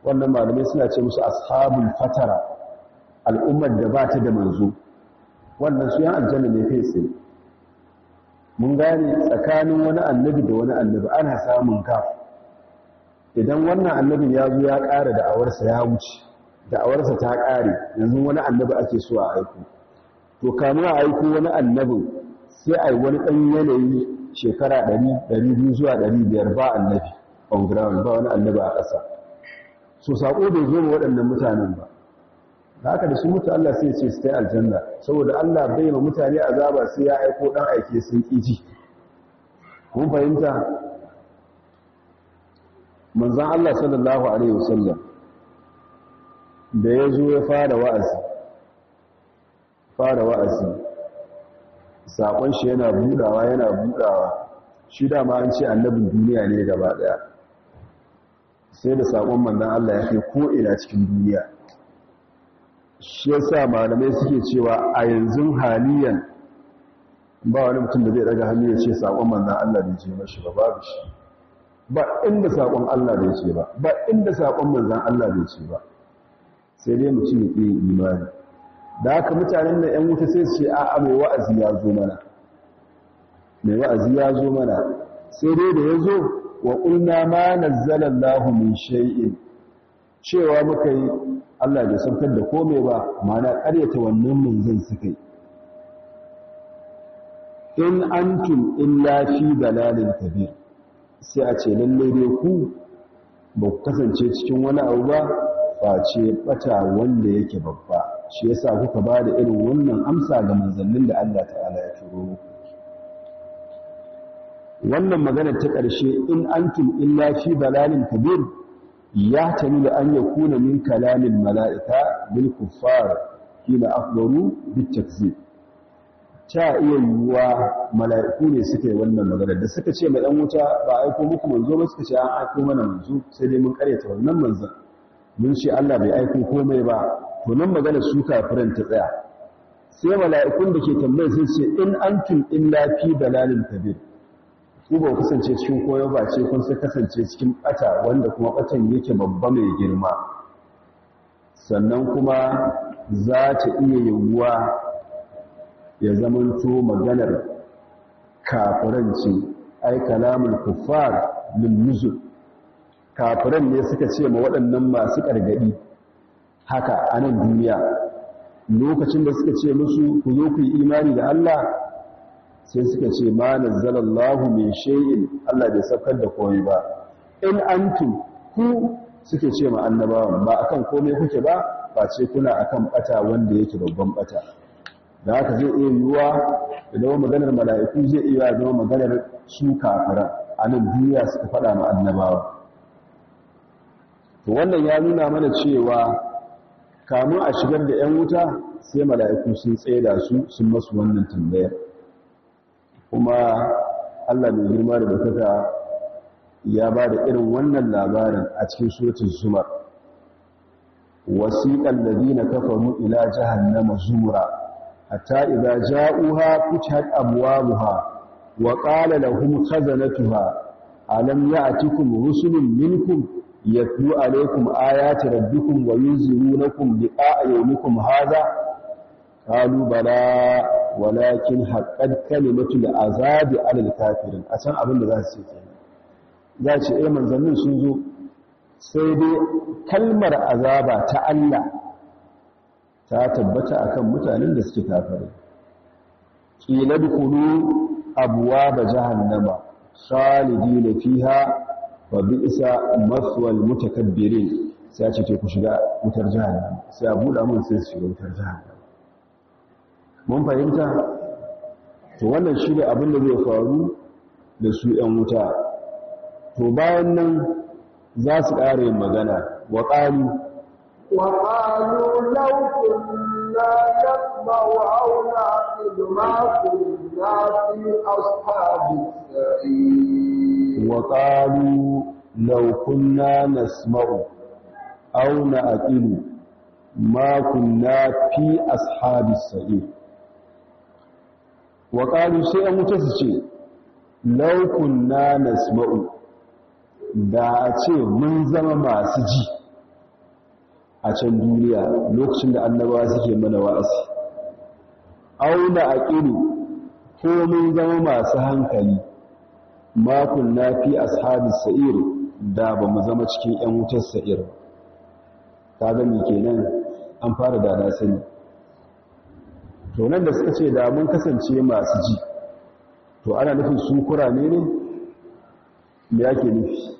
[SPEAKER 1] wannan malamai suna ce musu ashabul fatara al'ummar da ba ta da manzo. Wannan su yan aljanna ne kai tsaye. Mun gane tsakanin wani annabi da wani annabi ana samun kaf idan wannan annabin ya zo ya ƙara da'awarsa ya wuce da'awarsa ta ƙare yanzu wani annabi ake so a aiko. To kamun a aiko wani annabin sai a yi wani ɗan yanayi shekara 100 zuwa 500 ba annabi on ground ba wani annabi a ƙasa. So saƙo bai zo waɗannan mutanen ba. Da haka da su mutu Allah sai ce su ta aljanna. Saboda Allah bai ma mutane azaba sai ya aiko dan aike sun kiji kun fahimta? Manzon Allah sallallahu alaihi wasallam da ya zo ya fara wa'azi fara wa'azi saƙon shi yana budawa yana budawa shi dama an ce annabin duniya ne gaba ɗaya sai da saƙon manzon Allah ya kai ko ina cikin duniya. Shi yasa malamai suke cewa a yanzu haliyan ba wani mutum da zai daga hannu ya ce saƙon manzan Allah bai ce mashi ba babu shi. Ba inda saƙon Allah bai ce ba ba inda saƙon manzan Allah bai ce ba. Sai dai mutum ya ƙi imani. Da haka mutanen da ‘yan wuta sai su ce a'a mai wa'azi ya zo mana. Mai wa'azi ya zo mana. Sai dai da ya zo wa ƙulna ma nazzala Allahu min shay'in. Cewa muka yi Allah bai saukar da komai ba mana ƙaryata wannan manzon suka yi. In antum illa fi dalalin kabir. Sai a ce lalle dai ku ba ku kasance cikin wani abu ba face bata wanda yake babba. Shi yasa kuka ba da irin wannan amsa ga manzannin da Allah ta'ala ya turo wannan magana ta ƙarshe in antum illa fi dalalin kabir ya tamilu an yakuna min kalamin mala'ika bil kuffar hina akhbaru bit takzib ta iya yiwuwa mala'iku ne suke wannan magana da suka ce mai wuta ba aiko muku manzo ba suka ce an aiko mana manzo sai dai mun karyata wannan manzon. Mun ce Allah bai aiko komai ba. To nan magana su kafiran ta tsaya. Sai mala'ikun da ke tambayar sun ce in antum illa fi dalalin kabir. Ku ba kasance cikin koyo ba ce kun sai kasance cikin bata wanda kuma batan yake babba mai girma. Sannan kuma za ta iya yiwuwa ya zamanto maganar kafiranci ai kalamul kuffar lil nuzul. Kafiran ne suka ce ma waɗannan masu ƙargadi haka a nan duniya. Lokacin da suka ce musu ku zo ku yi imani da Allah sai suka ce ma nazzalallahu min shay'in. Allah bai saukar da komai ba. In antum ku suke ce ma annabawan ba akan komai kuke ba ba ce kuna akan bata wanda yake babban bata da haka zai iya yiwuwa da zama maganar mala'iku zai iya zama maganar su kafiran. A nan duniya suka faɗa ma annabawa. To wannan ya nuna mana cewa kamun a shigar da 'yan wuta sai mala'iku sun tsaida su sun masu wannan tambayar. Kuma Allah mai girma da bakaka ya ba da irin wannan labarin a cikin suratun zumar. Wasiƙan ladina kafaru ila jahannama zumura. Hatta idza ja'uha futihat abwabuha wa qala lahum khazanatuha alam ya'tikum rusulun minkum yatlu alaykum ayati rabbikum wa yunzirunakum liqa'a yawmikum hadha qalu bala walakin haqqat kalimatul azabi 'alal kafirin a san abin da za su ce za ce eh manzannin sun zo sai dai kalmar azaba ta Allah ta tabbata akan mutanen da suke kafirai. Qila dukulu abwaaba jahannama khalidina fiha wa bi'sa maswal mutakabbirin. Sai ce ku shiga wutar jahannama. Sai a buɗa mun sai shiga wutar jahannama. Mun fahimta? To wannan shi ne abin da zai faru da su ‘yan wuta. To bayan nan za su ƙara yin magana. Wa
[SPEAKER 2] wa auna idma kunna fi ashabi sa'i
[SPEAKER 1] wa ƙalu laukunna nasma'u auna aqilu ma kunna fi ashabi sa'i wa ƙalu sai an wuta su ce laukun na nasma'u da a ce mun zama a can duniya lokacin da annabawa suke mana wa'azi. Auna a ƙiru ko mun zama masu hankali makon na fi ashabi sa'ir da ba mu zama cikin 'yan wutar sa'ir ta gami kenan? An fara da na sani. To nan da suka ce da mun kasance masu ji to ana nufin su kurame ne? Me yake nufi?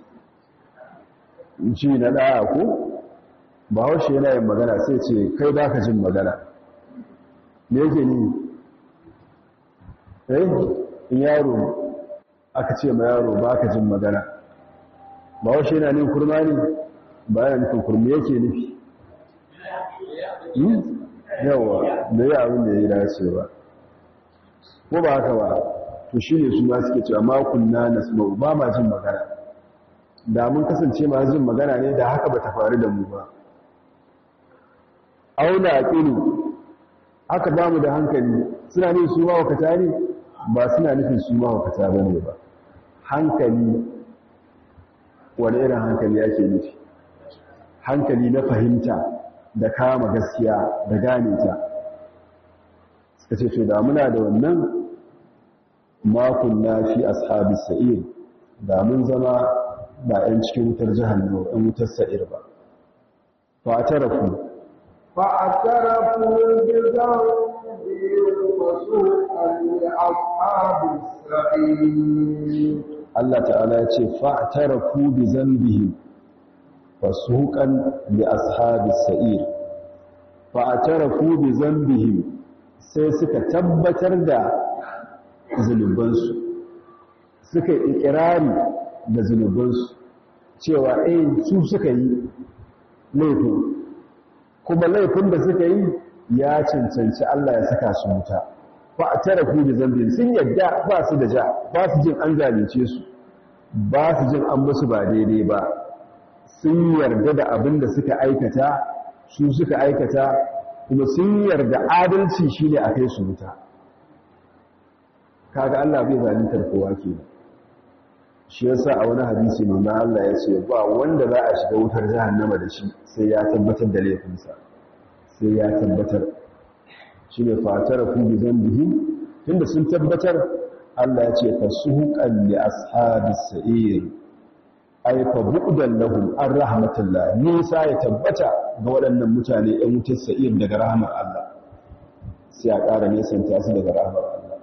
[SPEAKER 1] Ji na ɗaya ko? Ba haushe yana yin magana sai ce kai ba ka jin magana. Me yake ni? Eh yaro aka ce ma yaro ba ka jin magana. Ba haushe yana nin kurma ne? Ba yana nufin kurmi yake nufi. Yawa da yi abin da ya yi dace ba. Ko ba haka ba? To shi ne su ma suke cewa makunna na su ba ma jin magana. Da mun kasance ma jin magana ne da haka ba ta faru da mu ba. Auna aqilu haka ba mu da hankali suna nufin su ma wakata ne? Ba suna nufin su ma wakata ba ne ba. Hankali wani irin hankali yake nufi? Hankali na fahimta da kama gaskiya da gane ta. Suka ce to da muna da wannan makon na fi ashabi sa'ir da mun zama ba 'yan cikin wutar jahannama 'yan wutar sa'ir ba. Fa tarafu
[SPEAKER 2] fa tarafu bi dhanbi fasuqan li ashabi sa'ir
[SPEAKER 1] Allah ta'ala ya ce fa tarafu bi sai suka tabbatar da zunubansu suka ikirari da zunubansu cewa eh su suka yi laifin kuma laifin da suka yi ya cancanci Allah ya saka su wuta. Fa atarafu bi dhanbihim sun yadda ba su da ja ba su jin an zalunce su ba su jin an musu ba daidai ba. Sun yarda da abin da suka aikata su suka aikata kuma sun yarda adalci shi ne a kai su wuta. Kaga Allah bai zalintar kowa ke shi yasa a wani hadisi na Allah ya ce ba wanda za a shiga wutar jahannama da shi sai ya tabbatar da laifinsa. Sai ya tabbatar. Shi ne fatar ku bi zambihi tunda sun tabbatar Allah ya ce fasuhuqan li ashabis sa'ir. Ay fa bu'dan lahum ar rahmatullah nisa ya tabbata ga waɗannan mutane ɗan wutar sa'ir daga rahmar Allah. Sai a ƙara nesanta su daga rahmar Allah.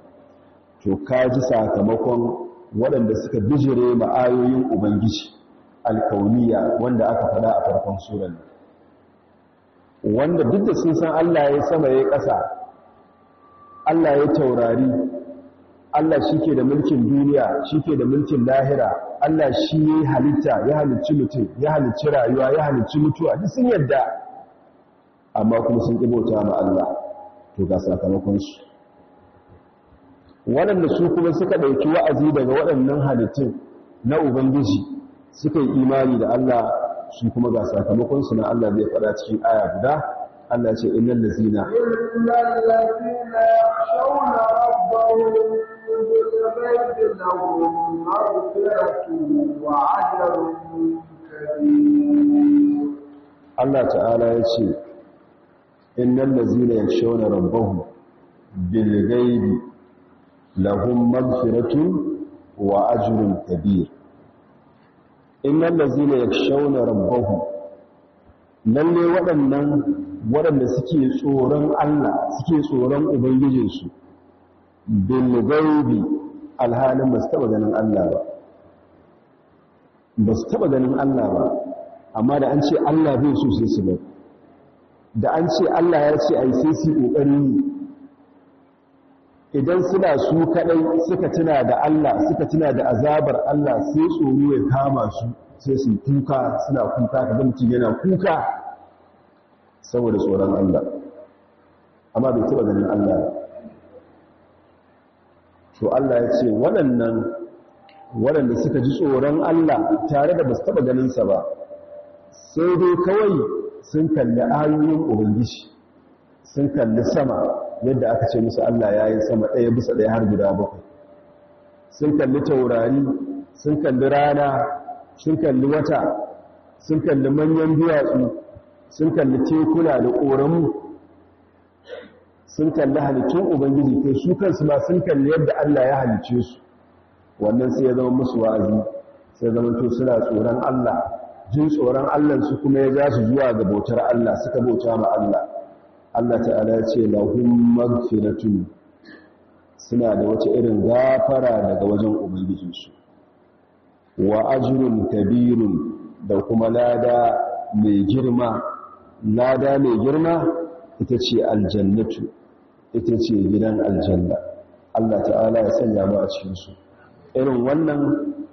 [SPEAKER 1] To kaji sakamakon waɗanda suka bijire ma'ayoyin ubangiji alkauniya wanda aka faɗa a farkon surar wanda duk da sun san Allah ya sama ya ƙasa Allah ya taurari Allah shi ke da mulkin duniya shi ke da mulkin lahira Allah shi ya halitta ya halicci mutum ya halicci rayuwa ya halicci mutuwa duk sun yadda amma kuma sun ƙibauta ma Allah. To ga sakamakonsu waɗanda su kuma suka ɗauki wa'azi daga waɗannan halittun na ubangiji suka yi imani da Allah su kuma ga sakamakonsu na Allah zai faɗa cikin aya guda Allah ce innal lazina
[SPEAKER 2] innal lazina yakhshawna rabbahum bil ghaibi lahum maghfiratun wa ajrun kabir
[SPEAKER 1] Allah ta'ala ya ce innal lazina yakhshawna rabbahum bil ghaibi lahum maghfiratun wa ajrun kabir. Innal ladzina yakshawna rabbahum lalle waɗannan waɗanda suke tsoron Allah suke tsoron ubangijinsu bil ghaibi alhalin ba su taba ganin Allah ba. Ba su taba ganin Allah ba amma da an ce Allah sai su da an ce Allah ya ce ai sai su ƙoƙari idan suna su kadai suka tuna da Allah suka tuna da azabar Allah sai tsoro ya kama su sai su kuka suna kuka kaga mutum yana kuka saboda tsoron Allah. Amma bai taba ganin Allah to Allah ya ce waɗannan waɗanda suka ji tsoron Allah tare da ba su taba ganin sa ba sai dai kawai sun kalli ayoyin ubangiji. Sun kalli sama yadda aka ce musu Allah ya yi sama ɗaya bisa ɗaya har guda bakwai. Sun kalli taurari sun kalli rana sun kalli wata sun kalli manyan duwatsu sun kalli tekuna da ƙoramu sun kalli halittun ubangiji kai su kansu ma sun kalli yadda Allah ya halicce su. Wannan sai ya zama musu wa'azi sai zama to suna tsoron Allah jin tsoron Allah su kuma ya ja su zuwa ga bautar Allah suka bauta ma Allah. Allah ta'ala ya ce lahum magfiratun suna da wata irin gafara daga wajen ubangijinsu. Wa ajrun kabirun da kuma lada mai girma. Lada mai girma ita ce aljannatu ita ce gidan aljanna. Allah ta'ala ya sanya mu a cikin su irin wannan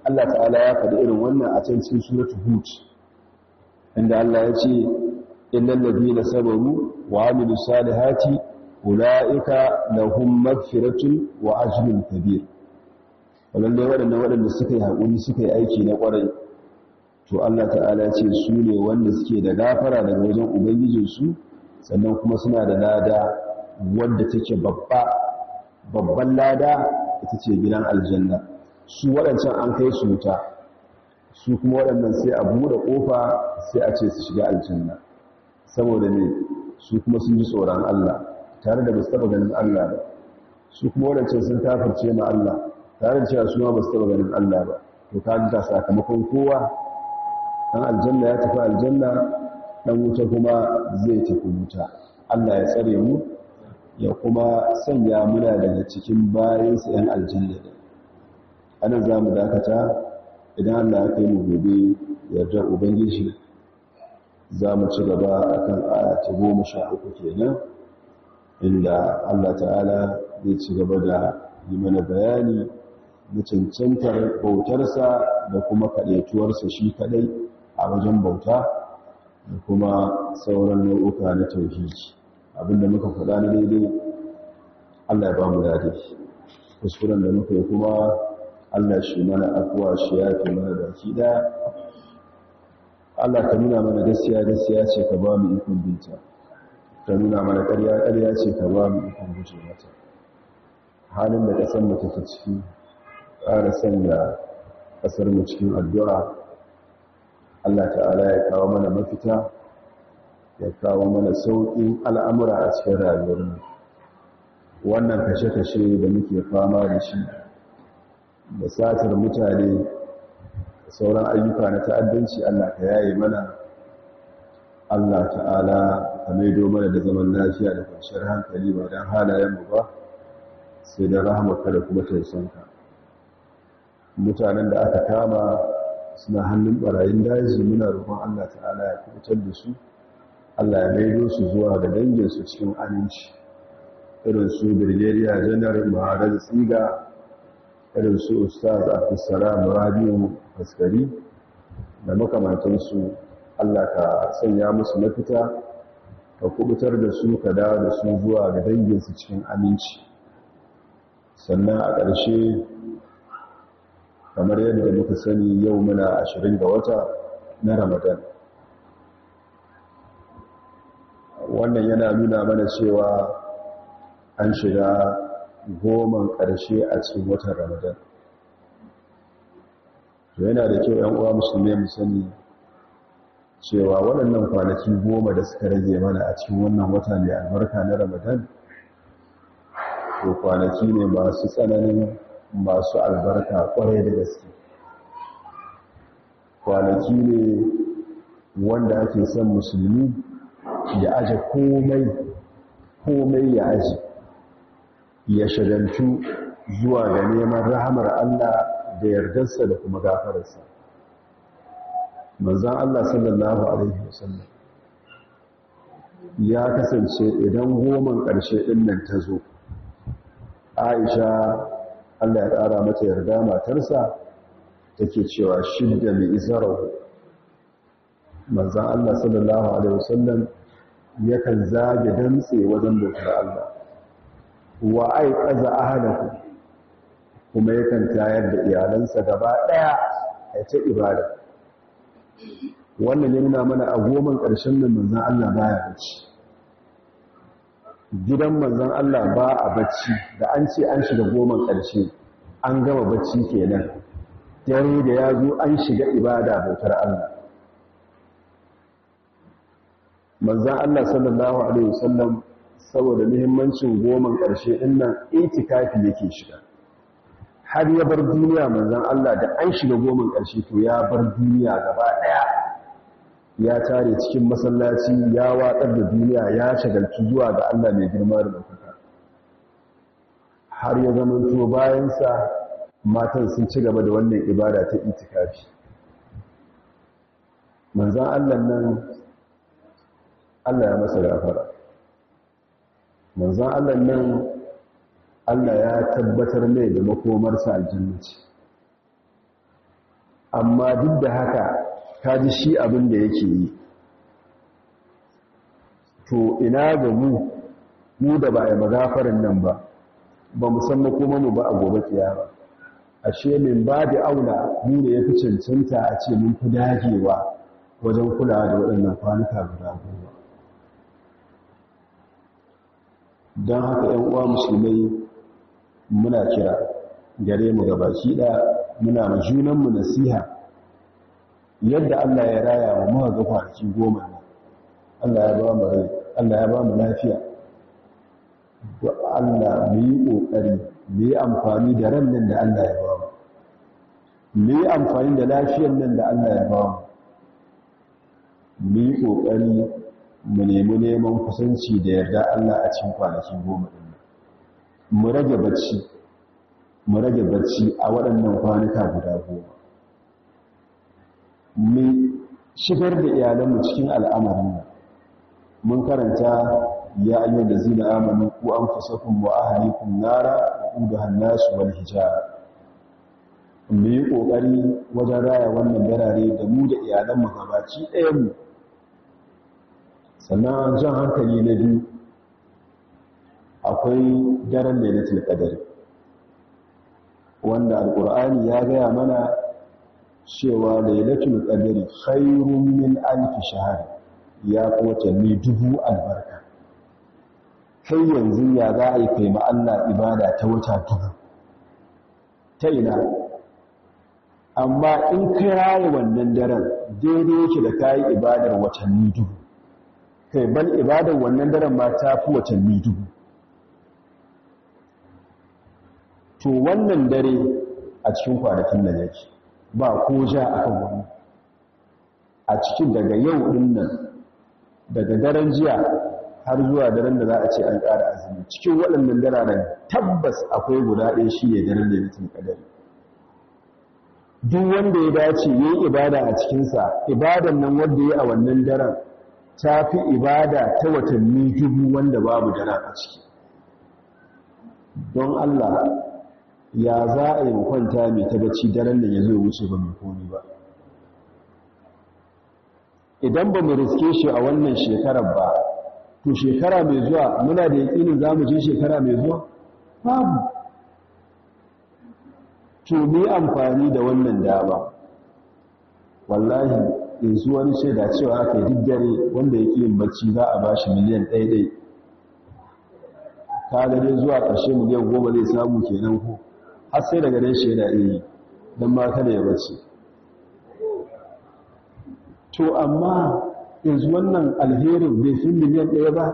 [SPEAKER 1] Allah ta'ala ya faɗi irin wannan a cikin suratul hud inda Allah ya ce innal ladina sabaru wa amilu salihati ulaika lahum maghfiratun wa ajrun kabir wallahi waɗannan waɗanda suka yi haƙuri suka yi aiki na ƙwarai to Allah ta'ala ce su ne wanda suke da gafara daga wajen ubangijinsu sannan kuma suna da lada wadda take babba babban lada ita ce gidan aljanna su waɗancan an kai su wuta su kuma waɗannan sai a buɗe ƙofa sai a ce su shiga aljanna saboda ne su kuma sun ji tsoron Allah. Tare da ba su taɓa ganin Allah ba. Su kuma waɗancan sun kafirce ma Allah. Tare da cewa su ma ba su taɓa ganin Allah ba. To ka ga sakamakon kowa. Dan aljanna ya tafi aljanna dan wuta kuma zai tafi wuta. Allah ya tsare mu ya kuma sanya muna daga cikin bayansa ‘yan aljanna a nan za mu dakata. Idan Allah ya kai mu gobe yarda ubangiji. Za mu ci gaba akan aya ta goma sha uku kenan inda Allah ta'ala zai ci gaba da yi mana bayani na cancantar bautarsa da kuma kaɗaituwarsa shi kaɗai a wajen bauta da kuma sauran nau'uka na tauhidi. Abinda muka faɗa na daidai Allah ya ba mu daɗe kuskuren da muka yi kuma Allah shi mana afuwa shi ya fi mana baki ɗaya. Allah ka nuna mana gaskiya gaskiya ce ka ba mu ikon binta. Ka nuna mana ƙarya ƙarya ce ka ba mu ikon guje mata. Halin da ƙasar mu take ciki ƙara sanya ƙasar mu cikin addu'a. Allah ta'ala ya kawo mana mafita ya kawo mana sauƙin al'amura a cikin rayuwarmu wannan kashe-kashe da muke fama da shi da satar mutane da sauran ayyuka na ta'addanci Allah ka yaye mana. Allah ta'ala ka maido mana da zaman lafiya da kwanciyar hankali ba don halayenmu ba sai da rahamarka da kuma tausanka. Mutanen da aka kama suna hannun barayin daji muna roƙon Allah ta'ala ya kuɓutar da su. Allah ya maido su zuwa da danginsu cikin aminci. Irin su Brigadier General Muhammad Tsiga irin su Ustaz Abdulsalam Rabiu Faskari da makamantansu. Allah ka sanya musu mafita ka kuɓutar da su ka dawo da su zuwa ga danginsu cikin aminci. Sannan a ƙarshe kamar yadda muka sani yau muna ashirin ga wata na Ramadan. Wannan yana nuna mana cewa an shiga goman ƙarshe a cikin watan ramadan. Yana da kyau ‘yan uwa musulmi mu sani cewa waɗannan kwanaki goma da suka rage mana a cikin wannan wata mai albarka na ramadan to kwanaki ne masu tsananin masu albarka ƙwarai da gaske. Kwanaki ne wanda ake son musulmi ya aje komai komai ya aje ya shagaltu zuwa ga neman rahamar Allah da yardarsa da kuma gafararsa. Manzan Allah sallallahu alaihi wasallam ya kasance idan goman ƙarshe ɗin nan ta zo aisha Allah ya ƙara mata yarda matarsa take cewa shidda mai izarahu. Manzan Allah sallallahu alaihi wasallam yakan zage dantse wajen bautar Allah. Wa ai qaza ahlahu kuma yakan tayar da iyalansa gaba ɗaya a ta ibada. Wannan ya nuna mana a goman ƙarshen nan manzon Allah baya bacci. Gidan manzon Allah ba a bacci da an ce an shiga goman ƙarshe an gama bacci kenan. Dare da ya zo an shiga ibada bautar Allah. Manzan Allah sallallahu Alaihi wasallam saboda muhimmancin goman ƙarshe ɗin nan itikafi yake shiga. Har ya bar duniya manzan Allah da an shiga goman ƙarshe to ya bar duniya gaba ɗaya. Ya tare cikin masallaci ya watsar da duniya ya shagalci zuwa ga Allah mai girma da ɗaukaka. Har ya zamanto bayansa matan sun ci gaba da wannan ibada ta itikafi. Manzan Allah nan Allah ya masa gafara. Manzan Allah nan Allah ya tabbatar mai da makomarsa aljannaci amma duk da haka ka ji shi abin da yake yi. To ina ga mu mu da ba a magafarin nan ba ba mu san makomarmu ba a gobe kiyama. Ashe min ba da aula mu da ya fi cancanta a ce mun fi dagewa wajen kulawa da waɗannan kwanuka guda goma. Don haka ‘yan uwa musulmai muna kira gare mu baki ɗaya muna ma junanmu nasiha. Yadda Allah ya raya wa muka ga kwanaki goma ne Allah ya ba mu rai Allah ya ba mu lafiya. Da Allah mu yi ƙoƙari mu yi amfani da ran nan da Allah ya ba mu. Mu yi amfani da lafiyar nan da Allah ya ba mu. Mu yi ƙoƙari mu nemi neman kusanci da yarda Allah a cikin kwanaki goma ɗin. Mu rage bacci mu rage bacci a waɗannan kwanuka guda goma. Mu shigar da iyalanmu cikin al'amarin mun karanta ya ayyar da zina amanu ku an fasakun wa ahalikum nara wa ƙudu hannasu wal hijara. Mu yi ƙoƙari wajen raya wannan birane da mu da iyalanmu gabaci ɗayanmu. Sannan jan hankali na biyu akwai daren lailatul qadr wanda alqur'ani ya gaya mana cewa lailatul qadr khairun min alf shahr ya watanni dubu albarka. Kai yanzu ya za a yi kai ma Allah ibada ta wata dubu? Ta ina? Amma in ka raye wannan daren daidai yake da kayi ibadar watanni dubu. Kai bal ibadar wannan daren ma ta fi watanni dubu. To wannan dare a cikin kwanakin da yake. Ba ko ja akan wani a cikin daga yau ɗin nan daga daren jiya har zuwa daren da za a ce an ƙara azumi. Cikin waɗannan dararen tabbas akwai guda ɗaya shi ne daren da mutum kadari duk wanda ya dace yi ibada a cikinsa ibadan nan wanda ya a wannan daren ta fi ibada ta watanni dubu wanda babu daren a ciki. Don Allah ya za a yi kwanta mai tabbaci daren da ya zo wuce ba mai komi ba. Idan ba mu riske shi a wannan shekarar ba to shekara mai zuwa muna da yakinin za mu je shekara mai zuwa? Babu. To mu amfani da wannan dama. Wallahi yanzu wani shaida cewa aka yi dare wanda yake yin bacci za a ba shi miliyan ɗaiɗai ka gane zuwa ƙarshe miliyan goma zai samu kenan ko? Har sai daga dai shaida iya don ma kada ya bacci to amma yanzu wannan alherin bai fi miliyan ɗaya ba?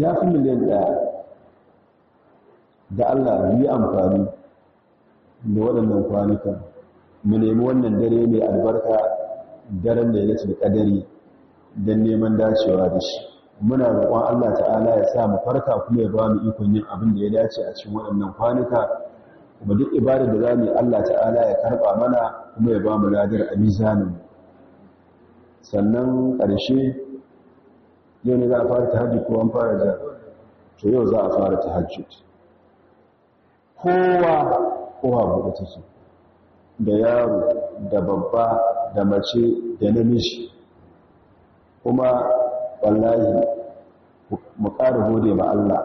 [SPEAKER 1] Ya fi miliyan ɗaya. Da Allah yi amfani da waɗannan kwanukan mu nemi wannan dare mai albarka daren da ya da ƙadari don neman dacewa da shi. Muna roƙon Allah ta'ala ya sa mu farka kuma ya ba mu ikon yin abin da ya dace a cikin waɗannan kwanuka. Kuma duk ibadar da za mu yi Allah ta'ala ya karɓa mana kuma ya ba mu ladar a mizanin sannan ƙarshe yau ne za a fara tahajjud ko an fara da to yau za a fara tahajjud. Kowa kowa buɗe take. Da yaro da babba da mace da namiji. Kuma wallahi mu ƙara gode ma Allah.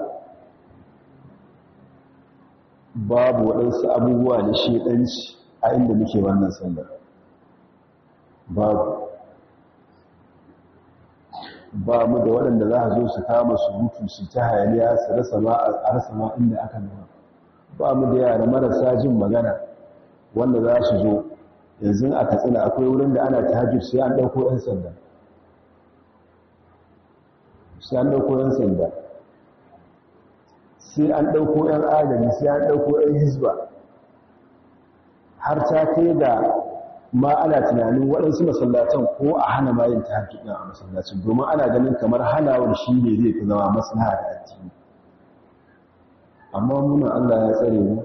[SPEAKER 1] Babu waɗansu abubuwa da ɗanci a inda muke wannan sallar. Babu. Ba mu da waɗanda za a zo su kama su mutu su ta hayaniya su rasa ma a rasa ma inda aka nuna. Ba mu da yara marasa jin magana wanda za su zo. Yanzu a katsina akwai wurin da ana tahajjud sai an ɗauko 'yan sanda. Sai an ɗauko 'yan sanda sai an ɗauko 'yan adami sai an ɗauko 'yan hizba har ta kai da ma ana tunanin waɗansu masallatan ko a hana mayin ta haƙiƙa a masallacin domin ana ganin kamar hanawar shi ne zai fi zama maslaha da addini. Amma muna Allah ya tsare mu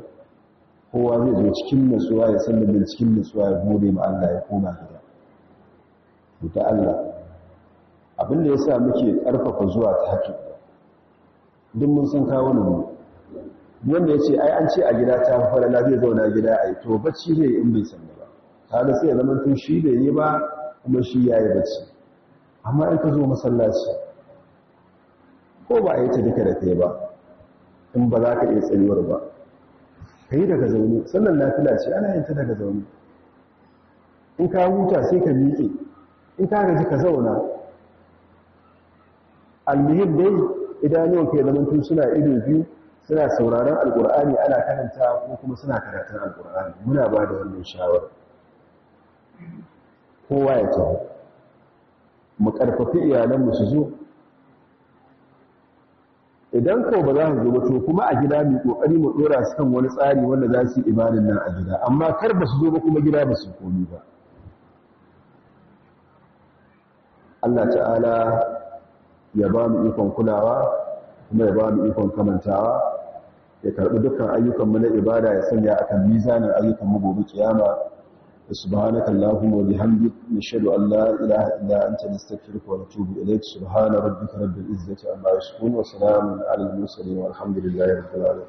[SPEAKER 1] kowa zai zo cikin nutsuwa ya san da cikin nutsuwa ya gode ma Allah ya koma gida. Ta Allah. Abin da yasa muke ƙarfafa zuwa ta haƙiƙa duk mun san kawo mu. Wanda ya ce ai an ce a gida ta fara la zai zauna gida ai to bacci zai in bai san ba. Kaga sai ya zama tun shi bai yi ba kuma shi yayi bacci. Amma in ka zo masallaci ko ba a yi ta duka da kai ba in ba za ka iya tsayuwar ba. Ka yi daga zaune. Sannan lafila ce ana yin ta daga zaune. In ka huta sai ka miƙe. In ka gaji ka zauna almihim dai idanuwan ke zamantu suna ido biyu suna sauraron alkur'ani ana karanta ko kuma suna karatun alkur'ani muna ba da wannan shawar kowa ya taho. Mu karfafi iyalanmu su zo. Idan ko ba za su zo ba to kuma a gida mu ƙoƙari mu dora su kan wani tsari wanda za su yi ibadin nan a gida. Amma kar ba su zo ba kuma gida ba su komi ba. Allah ta'ala ya ba mu ikon kulawa kuma ya ba mu ikon kamantawa ya karbi dukkan ayyukanmu na ibada ya sanya akan mizanin ayyukanmu gobe kiyama سبحانك اللهم وبحمدك نشهد أن لا إله إلا أنت نستغفرك ونتوب إليك سبحان ربك رب العزة عما يصفون وسلام على المرسلين والحمد لله رب العالمين